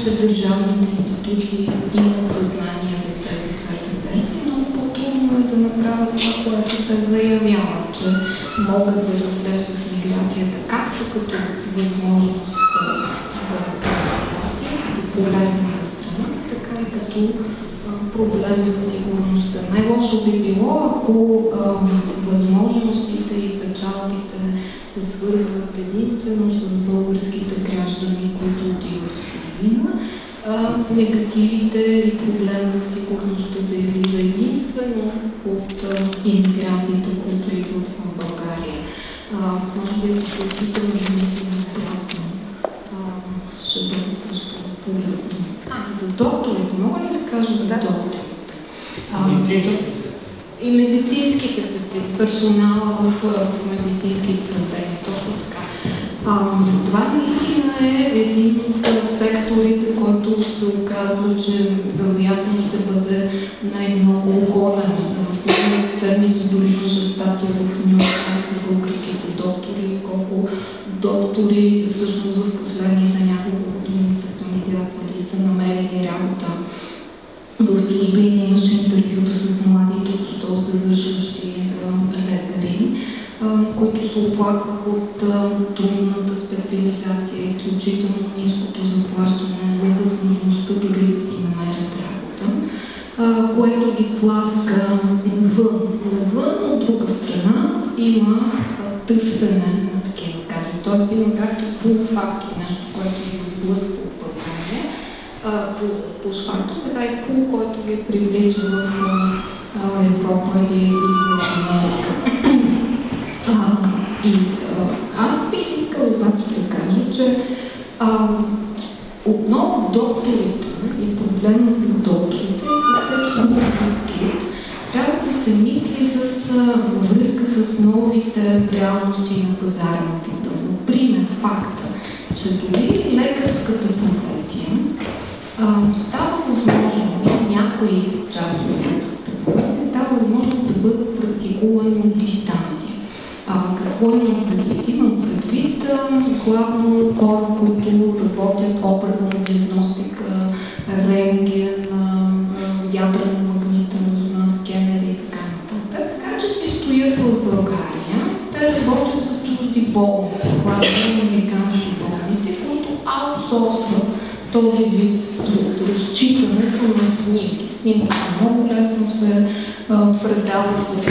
че държавните институции имат Той има както полуфактор, нещо, което ви блъска от България, полуфактор, така и пол, който ви е привлече в Европа или в Америка. И аз бих искала обаче да кажа, че а, отново докторите и проблема с докторите и с всеки доктор трябва да се мисли с връзка с новите реалности на пазара факта, че дори лекарската професия а, снимки много лесно се предават в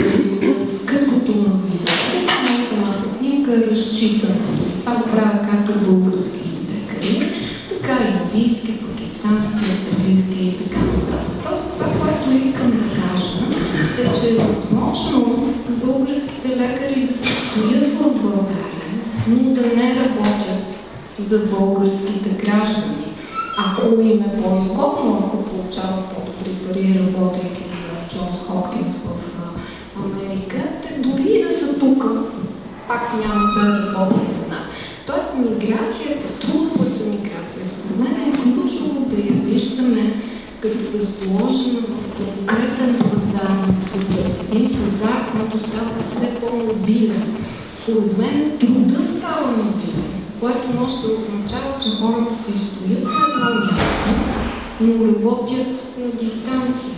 работят на дистанция.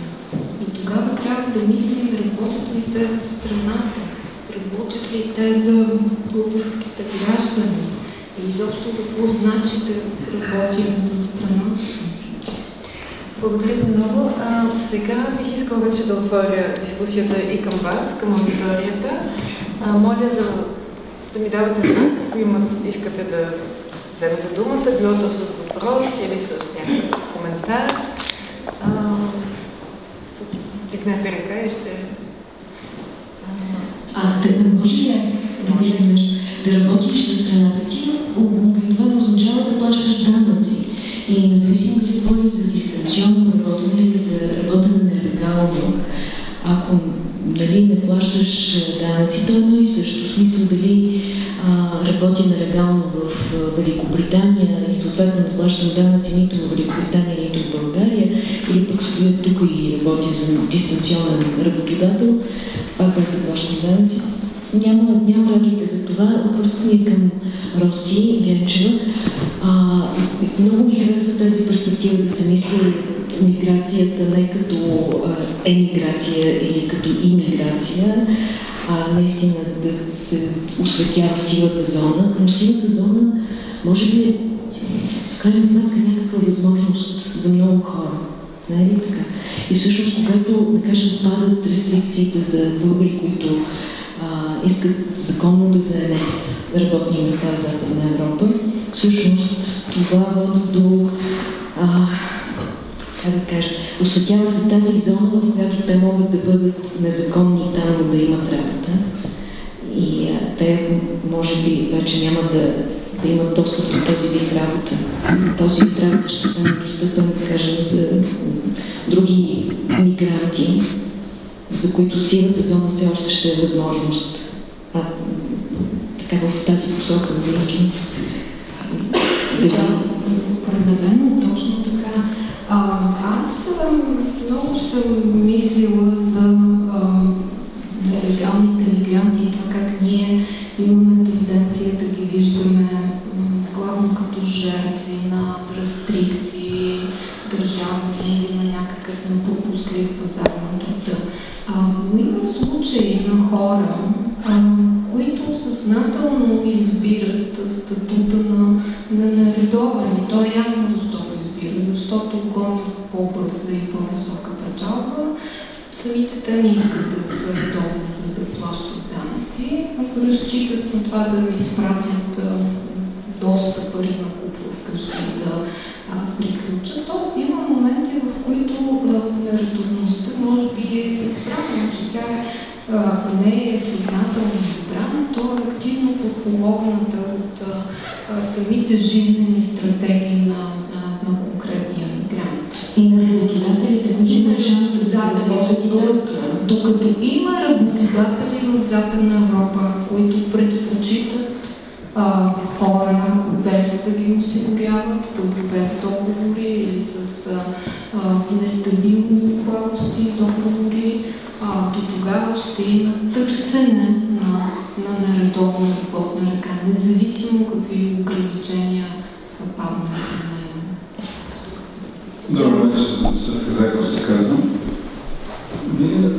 И тогава трябва да мислим, работят ли те за страната, работят ли те за българските граждани. И изобщо какво значи да работим за страната си. Благодаря много. А, сега бих искал вече да отворя дискусията и към вас, към аудиторията. А, моля за, да ми давате знак, ако има, искате да вземете думата, било то с въпрос или с някакъв коментар. А, дигнете ръка и ще... А, да, може ли аз да нещо? Да работиш за страната си, обикновено означава да плащаш данъци. И независимо дали говорим за дистанционно работене или за работене нелегално, ако дали не плащаш данъци, то е едно и също. В смисъл дали а, работя нелегално в Великобритания и съответно не плащам данъци нито дистанционен работодател, пак без да плащам. Няма, няма разлика за това. Въпросът ми е към Роси Генчева. А, много ми харесва тази перспектива да се мисли миграцията не като емиграция или като иммиграция, а наистина да се осветява силата зона. Но силата зона може би е в крайна сметка някаква възможност за много хора. Не е ли така? И всъщност, когато, да кажем, падат рестрикциите за българи, които а, искат законно да заемат работни места в Западна Европа, всъщност това води до а, как да кажа, осветява се тази зона, в която те могат да бъдат незаконни там, да имат работа. И а, те, може би, вече няма да, да имат достъп до този вид работа. Този вид работа ще стане достъпен, да кажем, за други мигранти, за които сивата зона все още ще е възможност. А, така в тази посока да мислим. Да, определено, точно така. А, аз много съм мислила за а, нелегалните мигранти и това как ние имаме тенденция да ги виждаме главно като жертви на рестрикции, държавни или на някакъв непропусклив пазар на труда. но има случаи на хора, а, които съзнателно избират статута на, на нередовен. И то е ясно защо го избират, защото гонят по-бърза и по-висока печалба. Самите те не искат да са редовни, за да плащат данъци, ако разчитат на това да ви изпратят доста пари на куп вкъщи да а, приключат. Тоест има моменти, в които нередовността може би е избрана, че тя е ако не е съзнателно избрана, то е активно подпомогната от а, самите жизнени стратегии на, на, на конкретния мигрант. И на работодателите, които има шанс да се възползват Докато има работодатели в Западна Европа, които предпочитат а, хора без да ги осигуряват, без договори или с а, а, нестабилни плаващи договори, а, до тогава ще има търсене на, на нередовна работна ръка, независимо какви ограничения са паднали за нея. Добро вечер, Хазайков се казвам. Вие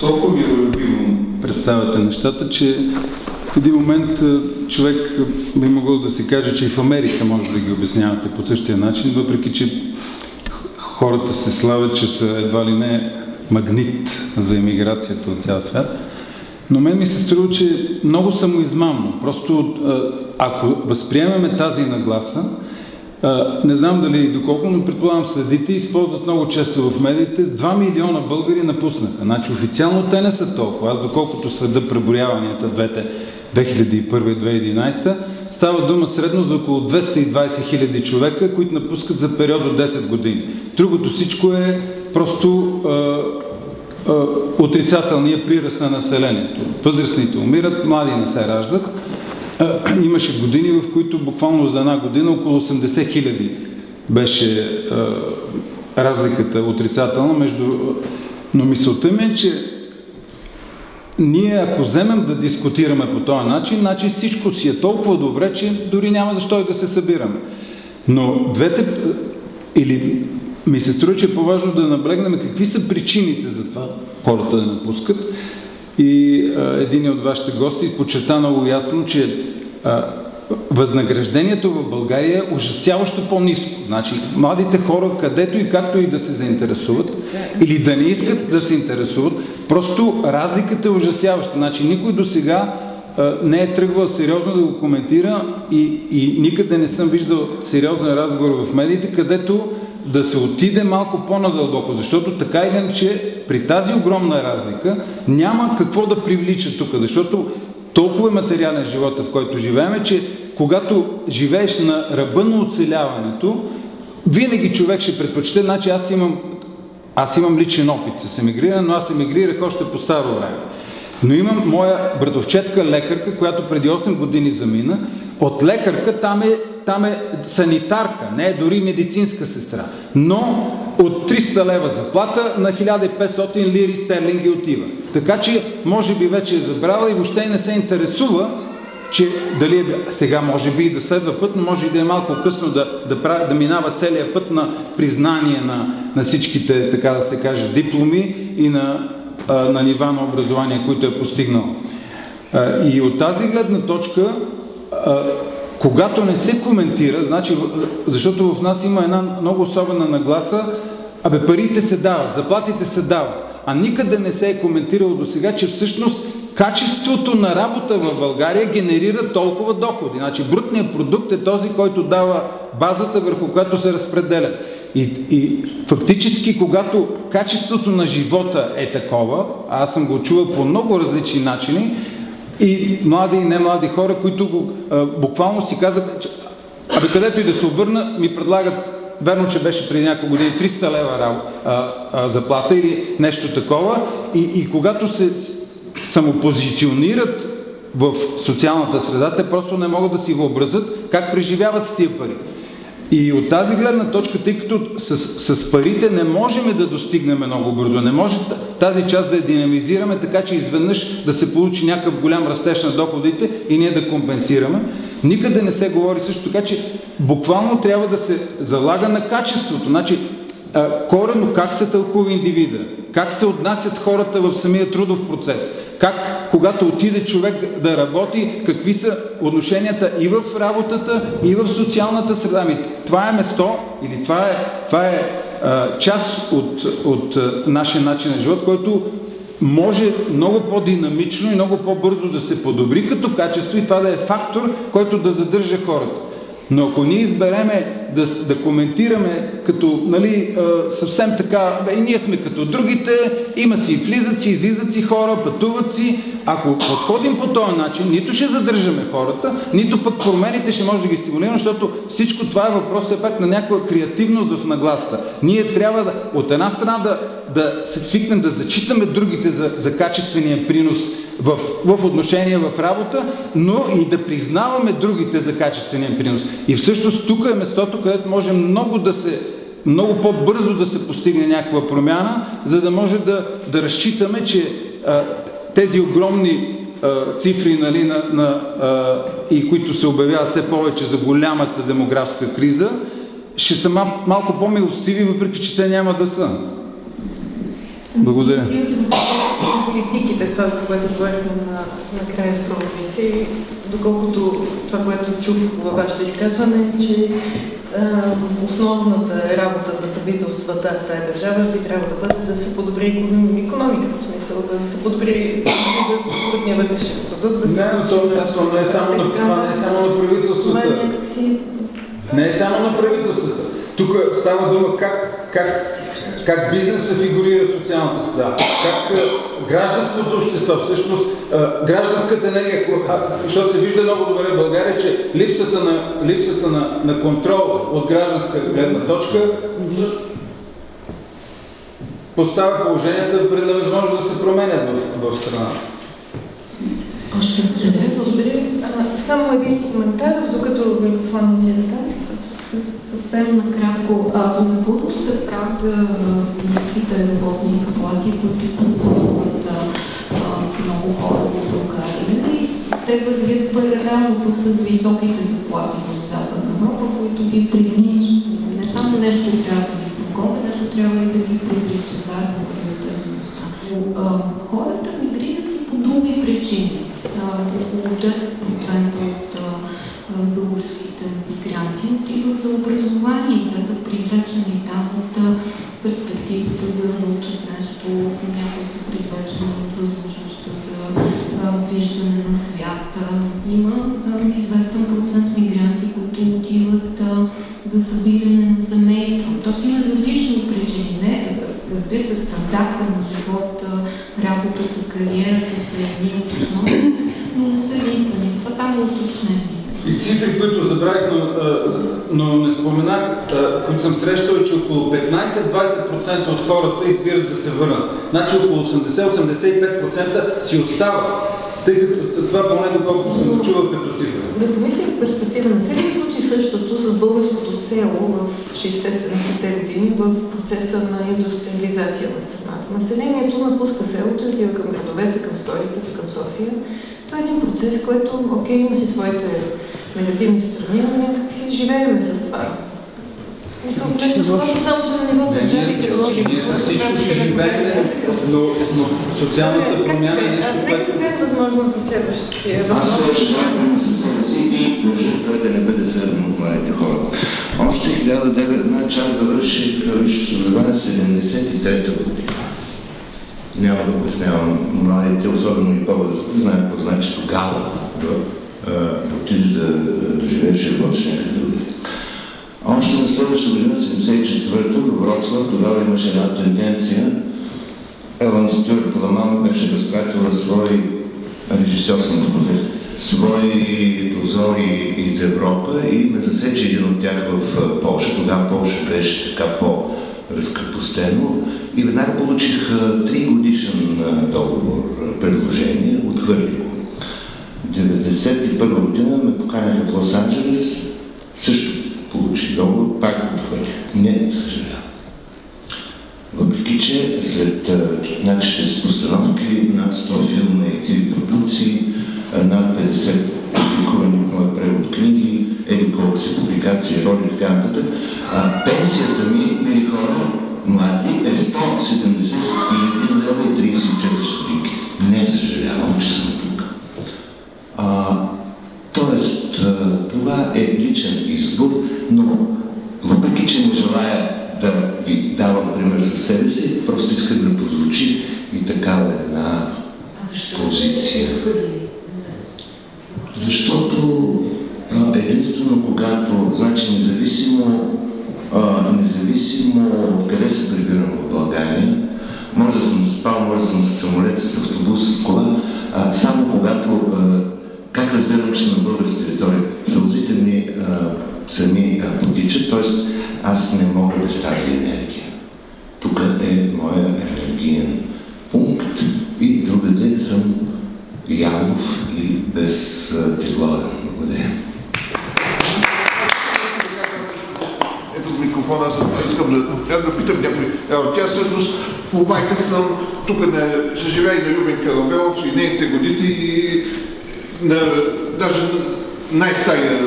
толкова миролюбиво представяте нещата, че в един момент човек би могъл да се каже, че и в Америка може да ги обяснявате по същия начин, въпреки че хората се славят, че са едва ли не магнит за емиграцията от цял свят. Но мен ми се струва, че много самоизмамно. Просто ако възприемаме тази нагласа, не знам дали доколко, но предполагам следите, използват много често в медиите, 2 милиона българи напуснаха. Значи официално те не са толкова. Аз доколкото следа преброяванията двете 2001 и 2011, става дума средно за около 220 хиляди човека, които напускат за период от 10 години. Другото всичко е просто а, а, отрицателния приръст на населението. Възрастните умират, млади не се раждат. Имаше години, в които буквално за една година около 80 хиляди беше а, разликата отрицателна между... Но мисълта ми е, че ние ако вземем да дискутираме по този начин, значи всичко си е толкова добре, че дори няма защо и да се събираме. Но двете, или ми се струва, че е по-важно да наблегнем какви са причините за това хората да напускат. И а, един от вашите гости подчерта много ясно, че а, възнаграждението в България е ужасяващо по-низко. Значи, младите хора, където и както и да се заинтересуват, или да не искат да се интересуват, просто разликата е ужасяваща. Значи, никой до сега не е тръгвал сериозно да го коментира и, и никъде не съм виждал сериозен разговор в медиите, където да се отиде малко по-надълбоко, защото така или иначе при тази огромна разлика няма какво да привлича тук, защото толкова е материален живота, в който живеем, че когато живееш на ръба на оцеляването, винаги човек ще предпочете, значи аз имам, аз имам личен опит с емигриране, но аз емигрирах още по старо време. Но имам моя братовчетка лекарка, която преди 8 години замина. От лекарка там е, там е санитарка, не е дори медицинска сестра. Но от 300 лева заплата на 1500 лири стерлинги отива. Така че може би вече е забрала и въобще не се интересува, че дали е, сега може би и да следва път, но може и да е малко късно да, да, прави, да минава целият път на признание на, на всичките, така да се каже, дипломи и на на нива на образование, които е постигнал. И от тази гледна точка, когато не се коментира, значи, защото в нас има една много особена нагласа, абе парите се дават, заплатите се дават, а никъде не се е коментирало до сега, че всъщност качеството на работа в България генерира толкова доходи. Значи брутният продукт е този, който дава базата, върху която се разпределят. И, и фактически, когато качеството на живота е такова, аз съм го чувал по много различни начини, и млади и немлади хора, които а, буквално си казват, че абе където и да се обърна, ми предлагат, верно, че беше преди няколко години, 300 лева а, а, заплата или нещо такова, и, и когато се самопозиционират в социалната среда, те просто не могат да си въобразят как преживяват с тия пари. И от тази гледна точка, тъй като с, с парите не можем да достигнем много бързо, не може тази част да я динамизираме, така че изведнъж да се получи някакъв голям растеж на доходите и ние да компенсираме. Никъде не се говори също така, че буквално трябва да се залага на качеството. Значи, корено как се тълкува индивида, как се отнасят хората в самия трудов процес, как, когато отиде човек да работи, какви са отношенията и в работата, и в социалната среда. Ми, това е место, или това е, това е а, част от, от а, нашия начин на живот, който може много по-динамично и много по-бързо да се подобри като качество и това да е фактор, който да задържа хората. Но ако ние избереме да, да коментираме като нали, съвсем така, бе, и ние сме като другите, има си, влизат си, излизат си хора, пътуват си. Ако подходим по този начин, нито ще задържаме хората, нито пък промените ще може да ги стимулираме, защото всичко това е въпрос все пак на някаква креативност в нагласта. Ние трябва да, от една страна да, да се свикнем да зачитаме другите за, за качествения принос в, в отношение в работа, но и да признаваме другите за качествения принос. И всъщност тук е местото, където може много да се много по-бързо да се постигне някаква промяна, за да може да, да разчитаме, че а, тези огромни а, цифри, нали, на, на, а, и които се обявяват все повече за голямата демографска криза, ще са мал, малко по-милостиви, въпреки че те няма да са. Благодаря. Политиките, това, което говорихме на, на края струва ми се, доколкото това, което чух във вашето изказване, е, че а, основната работа на правителствата в тази държава би трябвало да бъде да се подобри економиката, в смисъл да се подобри брутния вътрешен продукт. Да се не, но то, не, то не е само на, това не е само на правителствата. Е не е само на правителствата. Тук става дума как, как как бизнесът фигурира в социалната среда, как гражданското общество, всъщност гражданската енергия, защото се вижда много добре в България, че липсата на, липсата на, на контрол от гражданска гледна точка поставя положенията пред невъзможност да се променят в, в страната. Още благодаря. Само един коментар, докато микрофонът е да Съвсем накратко, напълно сте прав за ниските работни заплати, които тъпват много хора в България. И те вървят паралелно с високите заплати в Западна Европа, които ги привличат. Не само нещо трябва да ги подготвя, нещо трябва и да ги привлича заедно вървят тези неща. Хората мигрират и по други причини. Около 10% отиват за образование. Те са привлечени там от перспективата да научат нещо, някои са привлечени от възможността за виждане на свята. Има известен процент мигранти, които отиват за събиране на семейства. Тоест има различни причини. Не, разбира се, стандарта на живота, работата, кариерата са едни от основните, но не са единствени. Това само уточнение. И цифри, които забравих, но не споменах, които съм срещал, е, че около 15-20% от хората избират да се върнат. Значи около 80-85% си остават. Тъй като това поне доколкото съм го чувал като цифра. Да помислим в перспектива. Не се ли случи същото с българското село в 60-70-те години в процеса на индустриализация на страната? Населението напуска селото отива към градовете, към столицата, към София. Това е един процес, който, окей, има си своите негативни страни, но някак си живееме с това. Нещо сложно, само че на ниво държави, всичко ще живеем, но, но социалната промяна е нещо, Нека което... дадем възможност за следващия Аз въпрос. също смятам със себе си и държа той да не бъде сведен от младите хора. Още 1009 една част завърши в висшето образование 73-та година. Няма да обяснявам младите, особено и по-възрастни, знаят какво значи тогава да, да отидеш да, да живееш и работиш някъде другаде. Още на следващата година, 74-та, в Вроцлав, тогава имаше една тенденция. Елън Стюарт Ламама беше разпратила свой режисьор съм професор, свои дозори из Европа и ме засече един от тях в Польша. Тогава Польша беше така по-разкрепостено и веднага получих а, три годишен договор, предложение, отхвърлих. 1991 година ме поканяха в Лос-Анджелес, също получих договор, пак го отхвърлих. Не, съжалявам. Въпреки, че след над 40 постановки, над 100 филма и ТВ продукции, над 50 публикувани в моя превод книги, еди колко си публикации, роли и така нататък, пенсията ми, мили хора, млади, е 171 лева и 34 стотинки. Не съжалявам, че съм тук. А, тоест, това е личен избор, но въпреки, че не желая да ви давам пример със себе си, просто исках да прозвучи и такава една позиция. Защото единствено когато, значи независимо, а, независимо от къде се прибирам в България, може да съм спал, може да съм с самолет, с автобус, с кола, а, само когато, а, как разбирам, че на българска територия, сълзите ми а, сами а, потичат, т.е. аз не мога без тази енергия. Тук е моя енергиен пункт и другаде съм ялов и безтегловен. Благодаря. Ето микрофона, аз искам да, да питам някой. А, Тя всъщност по майка съм, тук на, ще живее на Любен Каравелов и нейните годите и на, даже на най-стария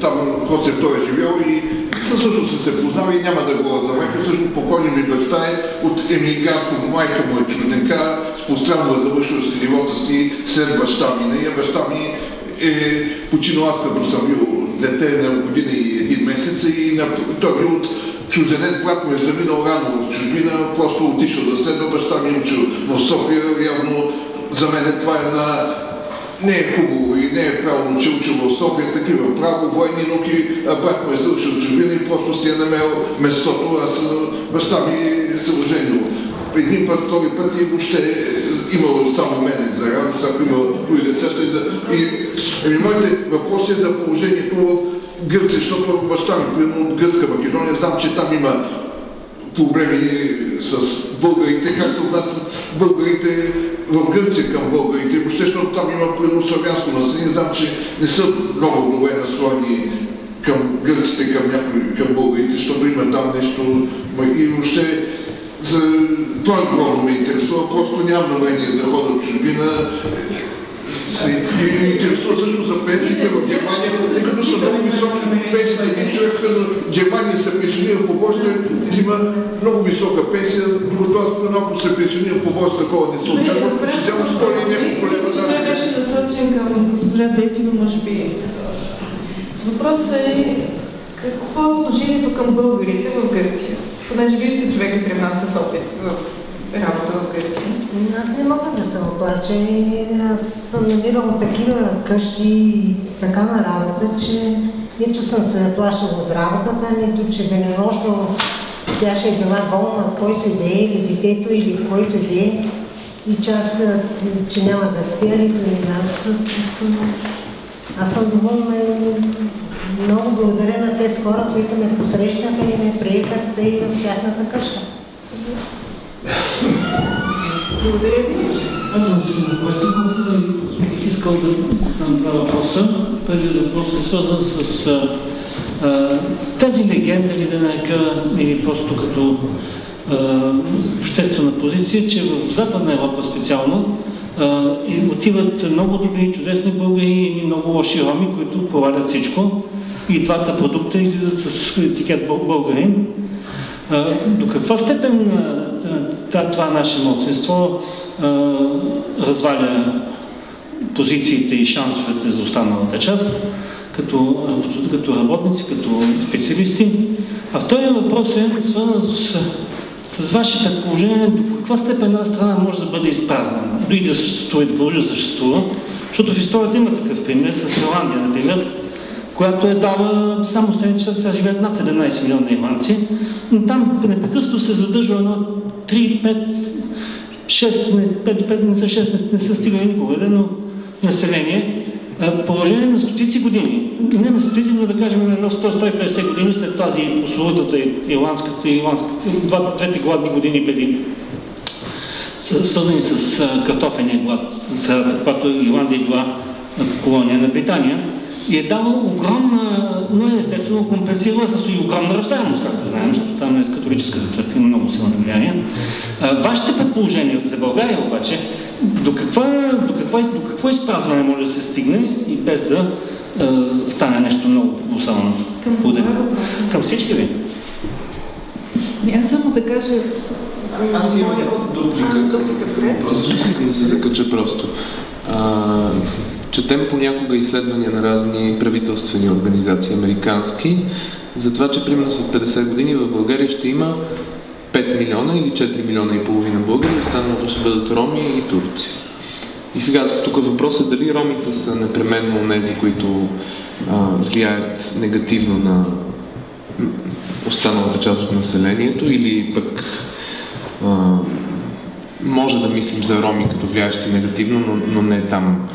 там, който той е живял и със също са се познали и няма да го за майка. Също покойни ми баща е от емигрантко, майка му е чужденка, спострано е завършил си живота си след баща ми. Не, баща ми е починал аз като съм бил дете на година и един месец и на, той бил от чужденец, брат му е заминал рано в чужбина, просто отишъл да следва, баща ми е учил в София, явно за мен това е една не е хубаво и не е правилно, че учил в София такива право, военни науки, брат му е завършил чужбина и просто си е намерил местото, аз баща ми се оженил. Един път, втори път и въобще е имал само мене за радост, ако имал други деца. ще Да, и, еми, моите въпроси е за положението в Гърция, защото баща ми, примерно от Гръцка Македония, знам, че там има проблеми с българите, как се отнасят българите в Гърция към българите, въобще, защото там има примерно славянско население, знам, че не са много добре настроени към гърците, към някои, към българите, защото има там нещо, и въобще за това главно ме интересува, просто нямам намерение да ходя в чужбина. Се, интересува също за пенсиите в Германия, тъй като са много високи пенсиите. Един човек в Германия се пенсионира по и взима много висока пенсия, докато аз ако се пенсионирам по почта, такова не се очаква, ще взема 100 и няколко лева за беше насочен към госпожа Бетина, може би. Въпросът е Какво е отношението към българите в Гърция? Понеже вие сте човека сред нас с опит в работа в Гърция. Аз не мога да се оплача. Аз съм намирала такива къщи и така на работа, че нито съм се плащала от работата, нито че денонощно тя ще е била болна, който и да е, или детето, или който и да е. И че аз, че няма да спя, нито и аз. Аз съм доволна и много благодаря на тези хора, които ме посрещнаха и ме приеха да и в тяхната къща. Благодаря ви. Аз съм Василков бих искал да задам два въпроса. Първият въпрос е свързан с а, тази легенда, или да нарека, или просто като обществена позиция, че в Западна Европа специално а, отиват много добри, чудесни българи и много лоши роми, които провалят всичко. И двата продукта излизат с етикет българин. До каква степен а, това наше младсинство разваля позициите и шансовете за останалата част, като, като работници, като специалисти. А втория въпрос е свързан с, с ваше предположение до каква степен една страна може да бъде изпразнена, дори да съществува и да продължи да съществува, защото в историята има такъв пример, с Ирландия, например, която е дала само седмица, сега живеят над 17 милиона ирландци, но там непрекъснато се задържа едно 3-5 6, не, 5 5 не са 6, не, не са стигали никога, но население, положение на стотици години, не на стотици, но да кажем на 100-150 години след тази пословутата ирландската, ирландската, два, трети гладни години преди, свързани с картофения глад, когато Ирландия е била колония на Британия и е дала огромна, но естествено компенсирала с и огромна ръждаемост, както знаем, защото там е католическата църква има много силно влияние. Вашите предположения за България обаче, до, каква, до, каква, до какво изпразване може да се стигне и без да е, стане нещо много особено? Към. Към всички ви. Аз само да кажа... Аз имам дуплика. Дуплика, Просто се закача просто. А, Четем понякога изследвания на разни правителствени организации, американски, за това, че примерно след 50 години в България ще има 5 милиона или 4 милиона и половина българи, останалото ще бъдат роми и турци. И сега тук въпросът е дали ромите са непременно тези, които а, влияят негативно на останалата част от населението или пък а, може да мислим за роми като влияещи негативно, но, но не там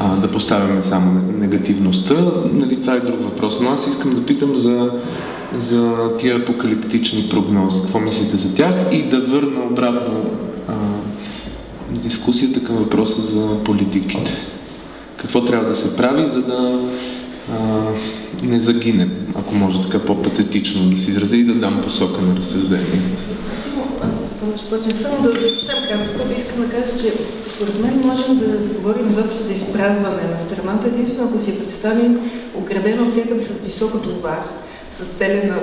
а, да поставяме само негативността. Нали, това е друг въпрос. Но аз искам да питам за, за тия апокалиптични прогнози. Какво мислите за тях? И да върна обратно а, дискусията към въпроса за политиките. Какво трябва да се прави, за да а, не загинем, ако може така по-патетично да се изрази и да дам посока на разсъждението. Аз почнах да съвсем кратко да искам да кажа, че според мен можем да заговорим изобщо за изпразване на страната, единствено ако си представим оградена от с висок товар, с телена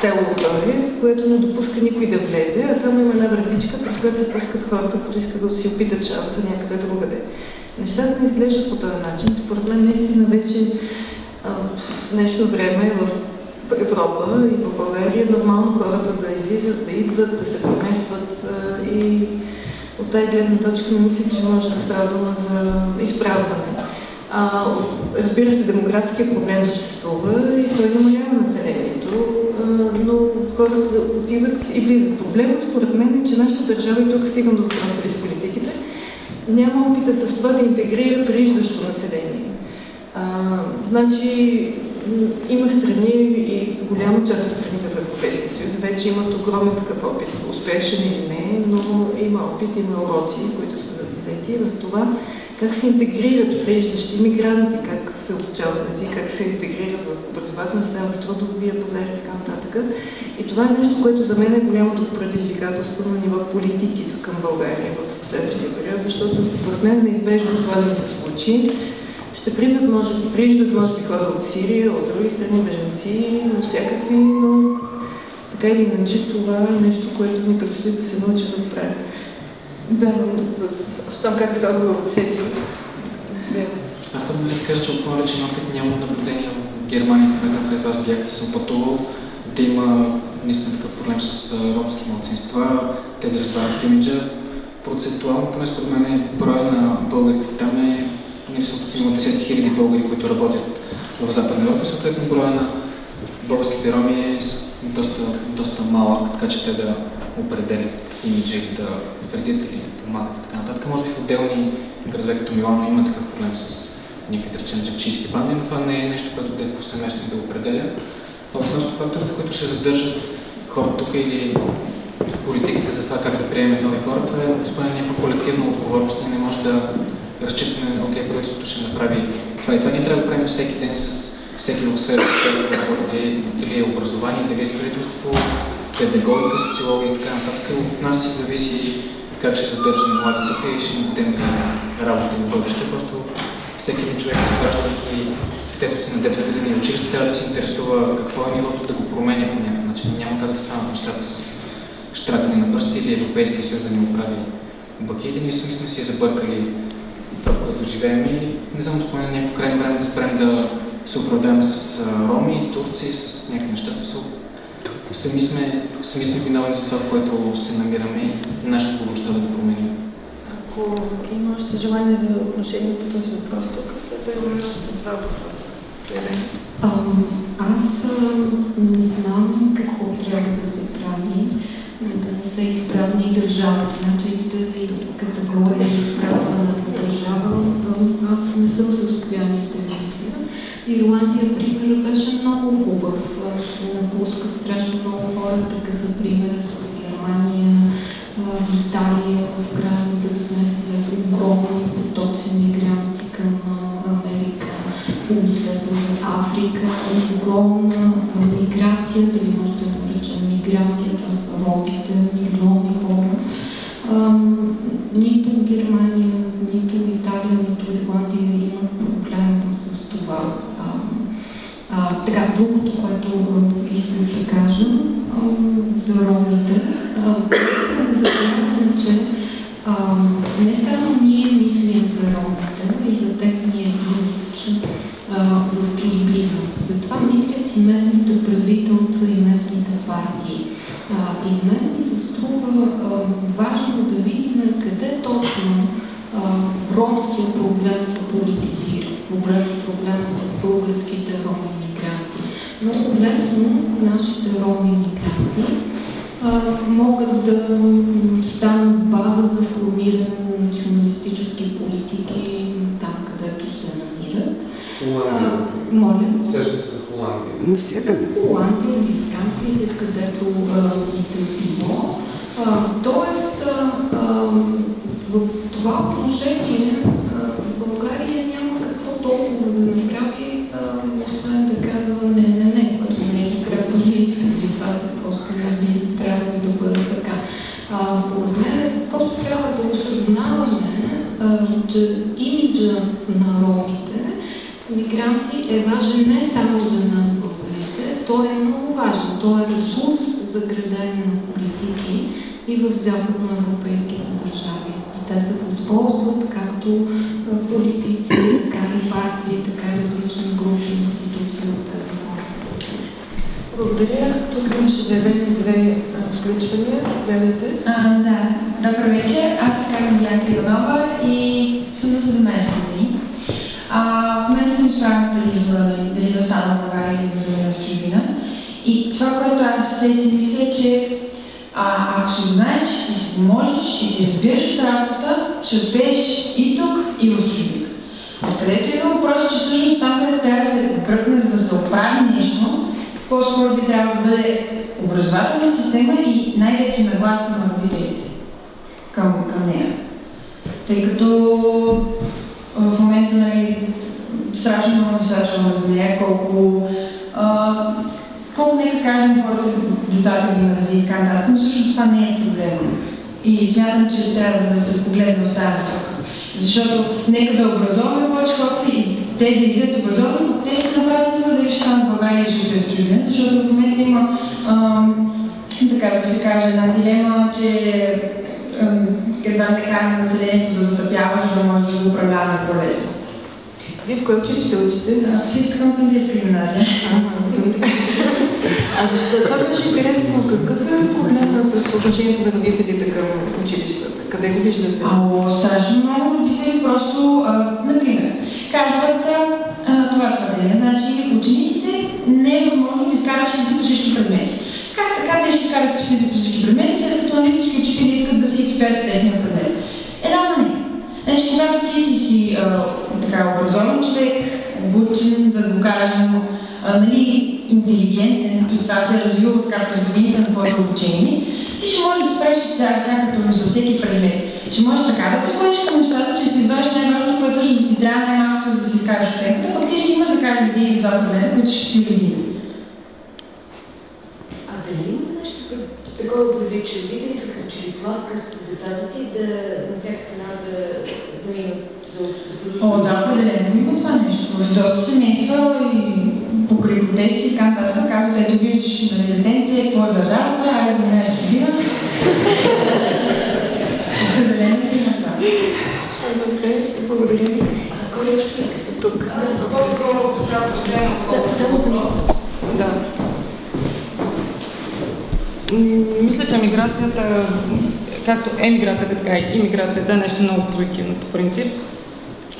тело отгоре, което не допуска никой да влезе, а само има една вратичка, през която се пускат хората, които искат да си опитат шанса някъде другаде. Нещата не изглеждат по този начин. Според мен наистина вече в днешно време в Европа и в България нормално хората да излизат, да идват, да се преместват и от тази гледна точка не мисля, че може да става дума за изпразване. А, разбира се, демографския проблем съществува и той намалява населението, но хората отиват и влизат. Проблемът според мен е, че нашата държава, и тук стигам до въпроса с политиките, няма опита с това да интегрира прииждащо население. А, значи, има страни и голяма част от страните в Европейския съюз вече имат огромен такъв опит, успешен или не, но има опит, има уроци, които са взети за това как се интегрират прииждащи мигранти, как се обучават език, как се интегрират в образователна система, в трудовия пазар и така нататък. И това е нещо, което за мен е голямото предизвикателство на ниво политики към България в следващия период, защото според мен неизбежно това да не се случи. Ще придат, може, прииждат, може би, хора от Сирия, от други страни, бежанци, но всякакви, но така или иначе това е нещо, което ни предстои да се научим да правим. Да, за, щом как така го усетил. Аз съм да кажа, че от повече опит няма наблюдение в Германия, където аз бях и съм пътувал, да има наистина такъв проблем с ромски младсинства, те да развиват имиджа. Процентуално, поне според мен, броя на българите там е, нали съм постигнал 10 хиляди българи, които работят в Западна Европа, съответно броя на българските роми е доста, доста малък, така че те да определят имиджа или да вредят или да помагат и така нататък. Може би в отделни градове като Милано има такъв проблем с някакви, да речем, банди, но това не е нещо, което да е повсеместно да определя. А относно факторите, които ще задържат хората тук или политиките за това как да приемем нови хора, това е според някаква колективна отговорност. Ние не може да разчитаме, окей, правителството ще направи това и това. Ние трябва да правим всеки ден с всеки в сферата, в която работи, дали е образование, дали е строителство, педагогика, социология и така нататък. От нас си зависи как ще задържаме млади тук и ще им дадем работа в бъдеще. Просто всеки един човек изпраща и детето си на детска градина и училище трябва да се интересува какво е нивото, да го променя по някакъв начин. Няма как да станат нещата с штракане на пръсти или Европейския съюз да ни оправи баките. Ние сами сме си забъркали това, което живеем и не знам, спомена някакво крайно време да спрем да се оправдаваме с роми, турци, с някакви неща. Сами сме, сами сме виновни за това, в което се намираме и нашата отговорността да го променим. Ако има още желание за отношение по този въпрос, тук след това имаме още два въпроса. Аз не знам какво трябва да се прави, за да се изпразни държавата. Значи тази категория изпразване Ирландия, пример, беше много хубав. Напускат страшно много хора, такъв е пример с Германия, Италия в края децата ги мрази и така нататък, но всъщност това не е проблем. И смятам, че трябва да се погледне в тази посока. Защото нека да образоваме повече хората и те да излизат образовани, те ще направят избор дали ще станат България или ще в чужбина, защото в момента има, ам, така да се каже, една дилема, че едва не караме населението да затъпява, за да може да го управляваме по-лесно. Вие в кое училище учите? Аз искам от английска гимназия. А защо това беше интересно? Какъв е проблема с отношението на родителите към училищата? Къде го виждате? Ало, страшно много родители просто, а, например, казват а, това твърдение. Значи, учениците не е възможно да изкарат по всички предмети. Как така те ще изкарат по всички предмети, след като нали всички учители искат да си експерт в техния предмет? Е, да, не. Значи, когато ти си, си а, така образован човек, обучен, да го кажем, нали, интелигентен и това се е развива така през годините на твоето обучение, ти ще можеш да спреш сега всякакъв за всеки предмет. Ще можеш така да подходиш към нещата, че си извадиш най-важното, което всъщност ти трябва най-малко за да си кажеш оценката, пък ти имаш да кажеш един или два предмета, които ще си види. А дали има нещо такова преди, че родителите като че ли тласкат децата си да на всяка цена да заминат О, да, определено има това нещо. В доста семейства и покрай протести и така нататък казват, ето виждаш на реденция, какво е държавата, айде за мен ще видя. Определено има това. Добре, благодаря ви. Кой още иска? Тук. По-скоро. Само за Да. Мисля, че миграцията, както емиграцията, така и иммиграцията е нещо много позитивно по принцип.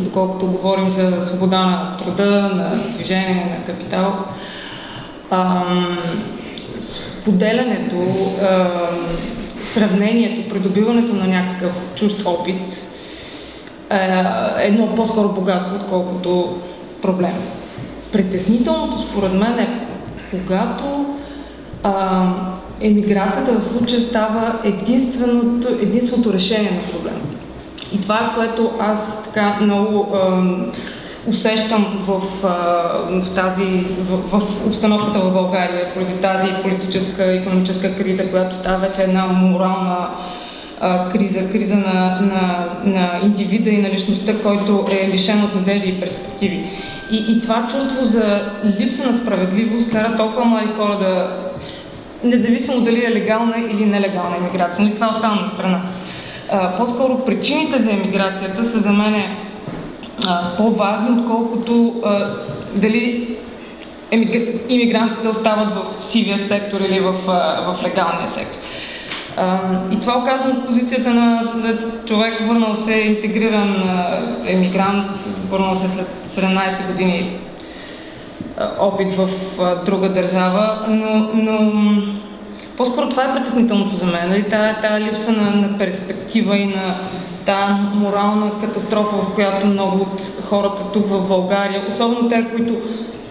Доколкото говорим за свобода на труда, на движение, на капитал. Ам, Споделянето, ам, сравнението, придобиването на някакъв чужд опит е едно по-скоро богатство, отколкото проблем. Притеснителното според мен е когато а, емиграцията в случая става единственото, единственото решение на проблема. И това е което аз така много а, усещам в, а, в тази, в, в обстановката в България, поради тази политическа, економическа криза, която става вече една морална а, криза, криза на, на, на индивида и на личността, който е лишен от надежди и перспективи. И, и това чувство за липса на справедливост кара толкова млади хора да, независимо дали е легална или нелегална емиграция, нали това остава на страна. По-скоро причините за емиграцията са за мен по-важни, отколкото а, дали иммигрантите остават в сивия сектор или в, в легалния сектор. А, и това оказвам от позицията на, на човек, върнал се, интегриран а, емигрант, върнал се след 17 години а, опит в а, друга държава, но, но по-скоро това е притеснителното за мен, нали? тая, тая липса на, на перспектива и на тая морална катастрофа, в която много от хората тук в България, особено те, които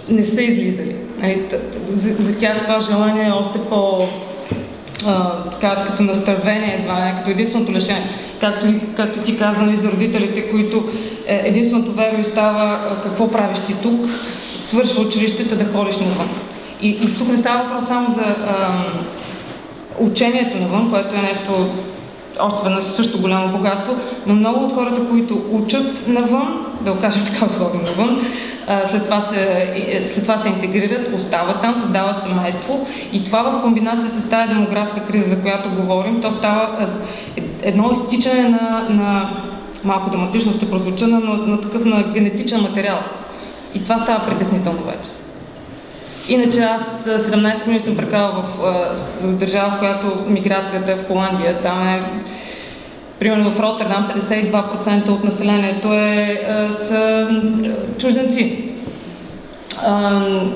не са излизали. Нали? За, за тях това желание е още по а, така, като настървение едва не, като единственото решение. Както, както ти каза нали, за родителите, които е, единственото веро става какво правиш ти тук, свършва училището да ходиш навън. И, и тук не става въпрос само за а, учението навън, което е нещо още веднъж също голямо богатство, но много от хората, които учат навън, да го кажем така условно навън, след това, се, след това се интегрират, остават там, създават семейство и това в комбинация с тази демографска криза, за която говорим, то става едно изтичане на, на малко драматично ще прозвуча, на, на такъв на генетичен материал. И това става притеснително вече. Иначе аз 17 години съм прекарала в, в държава, в която миграцията е в Холандия. Там е, примерно в Роттердам, 52% от населението е, са чужденци.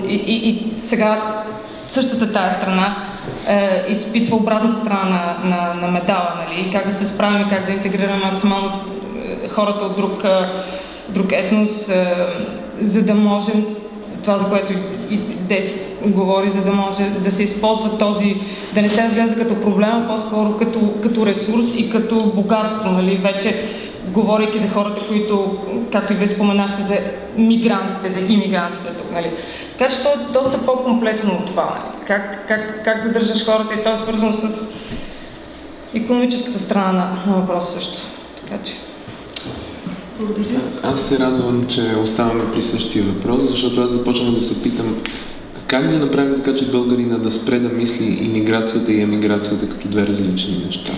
И, и, и сега същата тая страна е, изпитва обратната страна на, на, на медала, нали? как да се справим, как да интегрираме максимално хората от друг, друг етнос, за да можем това, за което и Деси говори, за да може да се използва този, да не се разглежда като проблема, по-скоро като, като ресурс и като богатство, нали? Вече говорейки за хората, които, както и вие споменахте, за мигрантите, за иммигрантите тук, нали? Така че то е доста по-комплексно от това? Как, как, как задържаш хората и то е свързано с економическата страна на, на въпроса също. Така че... Благодаря. Аз се радвам, че оставаме при същия въпрос, защото аз започвам да се питам как да направим така, че българина да спре да мисли иммиграцията и емиграцията като две различни неща.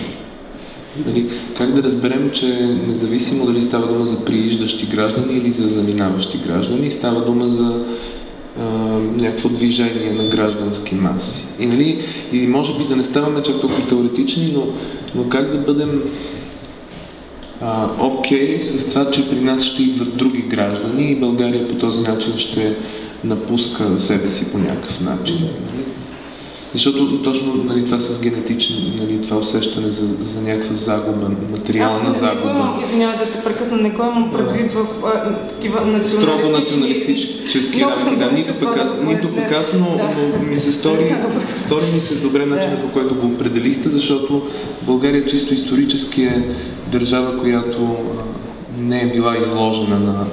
Нали, как да разберем, че независимо дали става дума за прииждащи граждани или за заминаващи граждани, става дума за а, някакво движение на граждански маси. И, нали, и може би да не ставаме чак толкова теоретични, но, но как да бъдем окей okay с това, че при нас ще идват други граждани и България по този начин ще напуска себе си по някакъв начин. Нали? Защото точно нали, това с генетични, нали, това усещане за, за някаква загуба, материална Аз загуба. Не извинявай да те прекъсна, не го имам предвид в а, такива националистически... Строго националистически рамки, да, нито пък аз, нито пък аз, но, да. но ми се стори, стори ми се добре начинът, да. по който го определихте, защото България чисто исторически е държава, която не е била изложена на,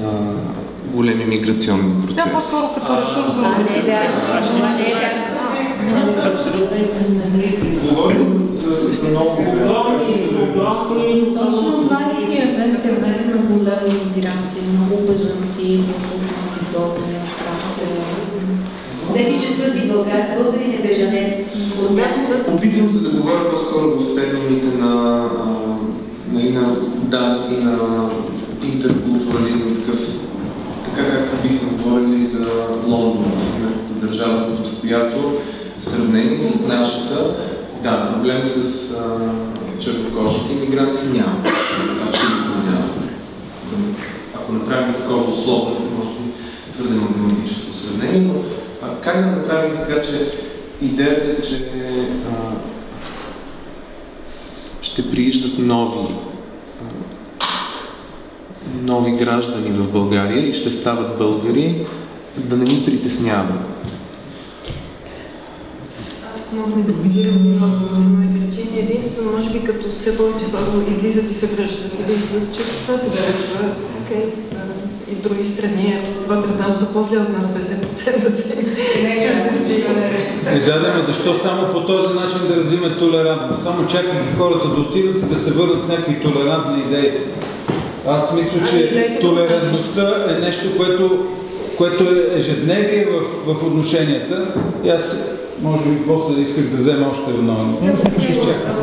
на големи миграционни процеси. Да, по-скоро като ресурс. Да, не е вярно. Не е вярно. Абсолютно истина. Говорим за много огромни... Точно 20 век е век на голяма миграция, много бежанци Македония, Франция. Четвърти България, българин е бежанец. Опитвам се да говоря по-скоро в термините на, на, и на, да, и на интеркултурализъм, такъв, така както бихме говорили за Лондон, например, държавата, в която в сравнение с нашата, да, проблем с а, чернокожите иммигранти няма. Абсолютно няма. Ако направим такова условно, може би твърде математическо сравнение, но как да направим така, че идеята че а, ще прииждат нови нови граждани в България и ще стават българи, да не ни притеснява. Аз много не визирам малко само изречение. Единствено, може би като все повече хора излизат и се връщат и виждат, че това се случва. Окей, и в други страни, ето Роттердам са после от нас 50% да се е, да, да, защо само по този начин да развиме толерантно? Само чакайки хората да отидат и да се върнат с някакви толерантни идеи. Аз мисля, че толерантността е нещо, което, което е ежедневие в, в отношенията. И аз, може би, после исках да взема още едно. Ще изчакам.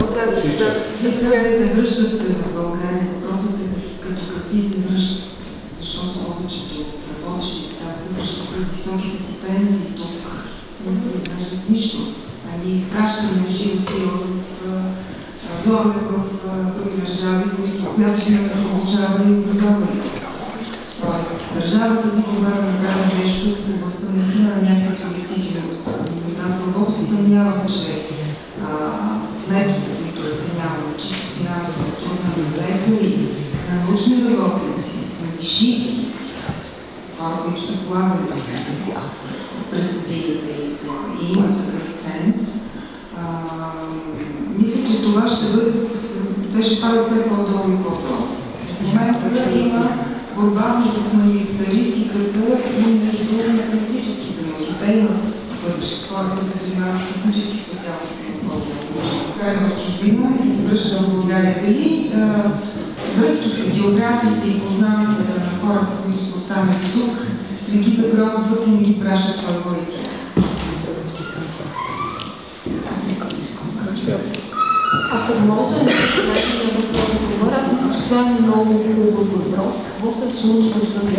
Да връщат се в България. Въпросът е като какви се връщат. Защото повечето от работещите трябва да се връщат с високите си пенсии тук. Не изграждат нищо. А ние изпращаме жива сила в зони в други държави, която си получавали и образовали. Тоест, държавата би могла да направи нещо в областта на някакви политики. Аз дълбоко се съмнявам, че мерките, които оценяваме, че финансово трудна за лекари, на научни работници, на вишисти, хора, които са полагали през годините и имат ще правят все по-долу и по-долу. В момента има борба между хуманитаристиката и между математическите науки. Те имат бъдеще хора, които се занимават с технически специалности в в чужбина и се връщат в България. Дали връзките, географиите и познанията на хората, които са останали тук, не ги загробват и не ги пращат в България. Ако може да говоря, аз мисля, че това е много хубав въпрос. Какво се случва с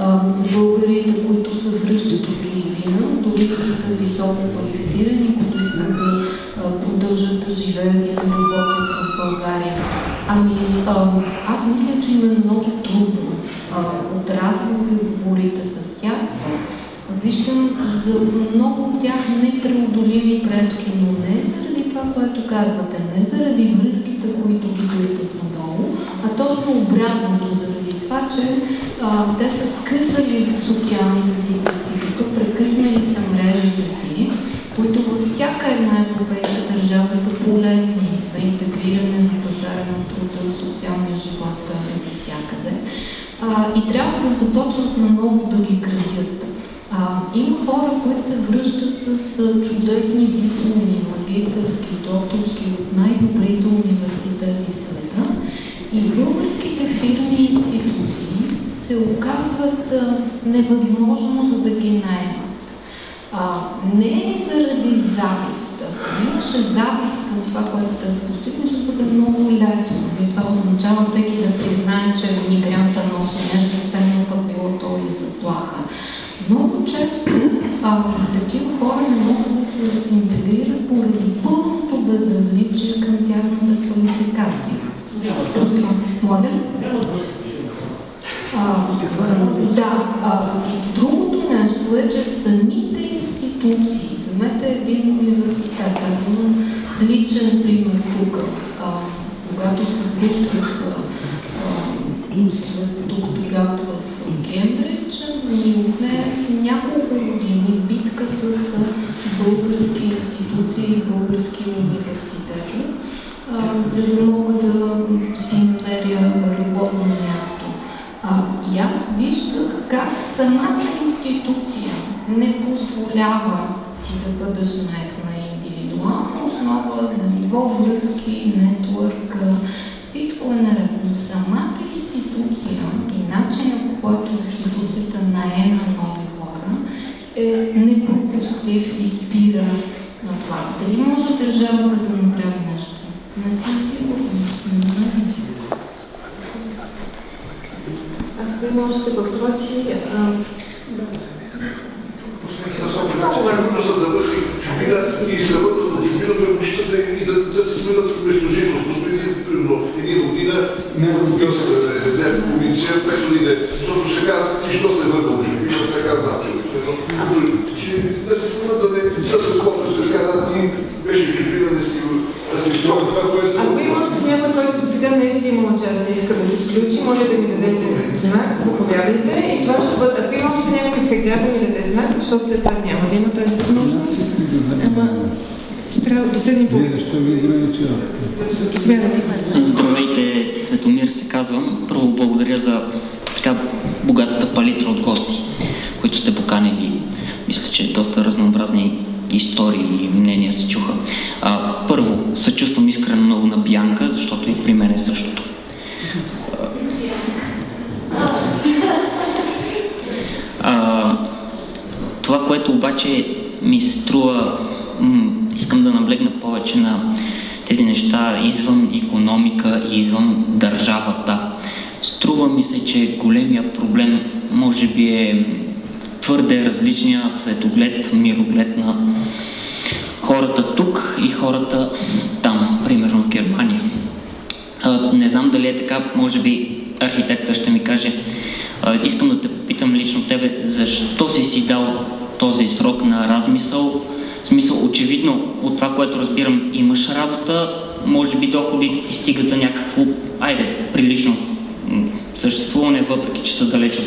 а, българите, които се връщат от чужбина, дори да са високо квалифицирани, които искат да а, продължат да живеят и да работят в България? Ами, а, аз мисля, че им е много трудно. А, от разговорите с тях виждам за много от тях непреодолими пречки, но не заради това, което казвате, не заради връзките, които ги дърпат надолу, а точно обратното, заради това, че а, те са скъсали социалните си връзки, като прекъснали са мрежите си, които във всяка една европейска държава са полезни за интегриране на пазара на труда, социалния живот навсякъде. и трябва да започнат наново да ги градят. А, има хора, които се връщат с чудесни дипломи, магистърски, докторски от най-добрите университети в света и българските фирми и институции се оказват а, невъзможно за да ги наймат. А, не заради завист, имаше завист към това, което те са постигнали, ще бъде много лесно. И това означава всеки да признае, че мигранта носи нещо ценно, пък било то и заплаха. Много често а, такива хора не могат да се интегрират поради пълното безразличие към тяхната квалификация. Моля? А, да, а, и другото нещо е, че самите институции, самете един университет, аз имам личен пример тук, а, когато се връщах след докторат в Кембридж, ми отне няколко години битка с български институции и български университети, за да мога да си намеря работно място. А, и аз виждах как самата институция не позволява ти да бъдеш наед на индивидуална основа, на ниво връзки, нетворк,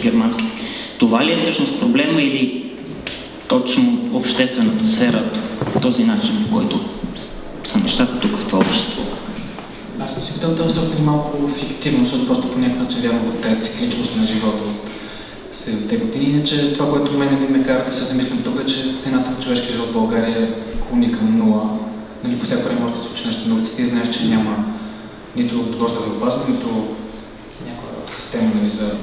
германските. Това ли е всъщност проблема или точно обществената сфера този начин, по който са нещата тук в това общество? Аз съм си питал този е малко фиктивно, защото просто по някакъв начин вярвам в тази цикличност на живота от 7-те години. Иначе това, което мен не ме кара да се замислям тук е, че цената на човешкия живот в България клони към нула. Нали, по всяко време може да се случи нещо на улицата и знаеш, че няма нито добро здравеопазване, нито някаква система нали, за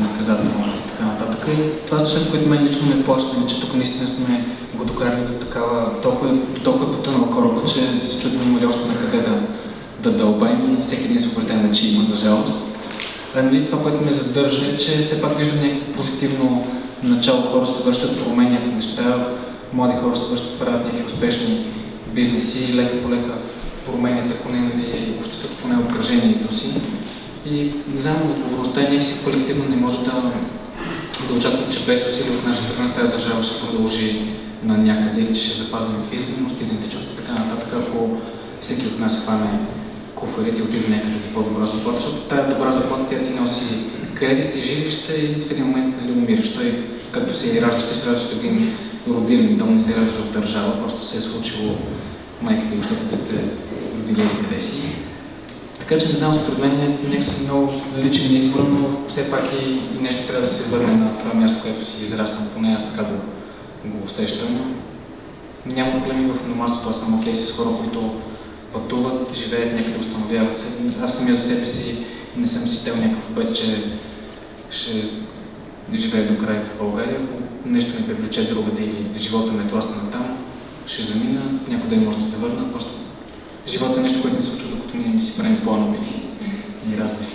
наказателно и така нататък. И това е нещата, които мен лично ме плащат, че тук наистина сме го докарали до такава, толкова, толкова е потънала кораба, че се чудим има ли още на къде да, да дълбаем и всеки ден се убеждаваме, че има за жалост. А, нали, това, което ме задържа е, че все пак виждам някакво позитивно начало, хора се връщат, променят неща, млади хора се връщат, правят някакви успешни бизнеси и лека по лека променят, ако не нали, обществото, поне обкръжението си. И не знам, отговорността е някакси колективно не може да, да очакваме, че без усилия от наша страна тази държава ще продължи на някъде, че ще запазим писменост, идентичност и така нататък, ако всеки от нас хване куфарите и отиде някъде за по-добра заплата, защото тази добра заплата тя ти носи кредит и жилище и в един момент нали, умираш. Той, както се и раждаш, се раждаш един родилен дом, не се раждаш в държава, просто се е случило майката и бащата да сте родили къде си. Така че не знам, според мен е някакси много личен избор, но все пак и, и нещо трябва да се върне на това място, което си израснал, поне аз така го, го усещам. Няма проблеми в номадството, аз съм окей с хора, които пътуват, живеят някъде, установяват се. Аз самия за себе си не съм си тел някакъв обед, че ще живея до края в България. Ако нещо ме привлече другаде или живота ме тласна на там, ще замина, някой ден може да се върна, просто живота е нещо, което не случва, докато ние не си правим планове и, и размисли.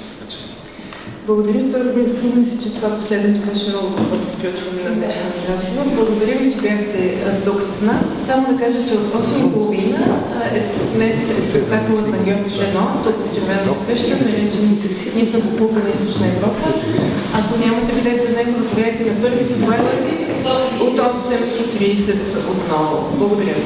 Благодаря, Струва ми се, че това последното беше много добро включване на днешния ни разговор. Благодаря ви, че бяхте тук с нас. Само да кажа, че от 8.30 е, днес е спектакълът на Георги Жено, тук в Червената къща, наречен Ние сме популка на Източна Европа. Ако нямате билет за него, заповядайте на 1 февруари от 8.30 отново. Благодаря ви.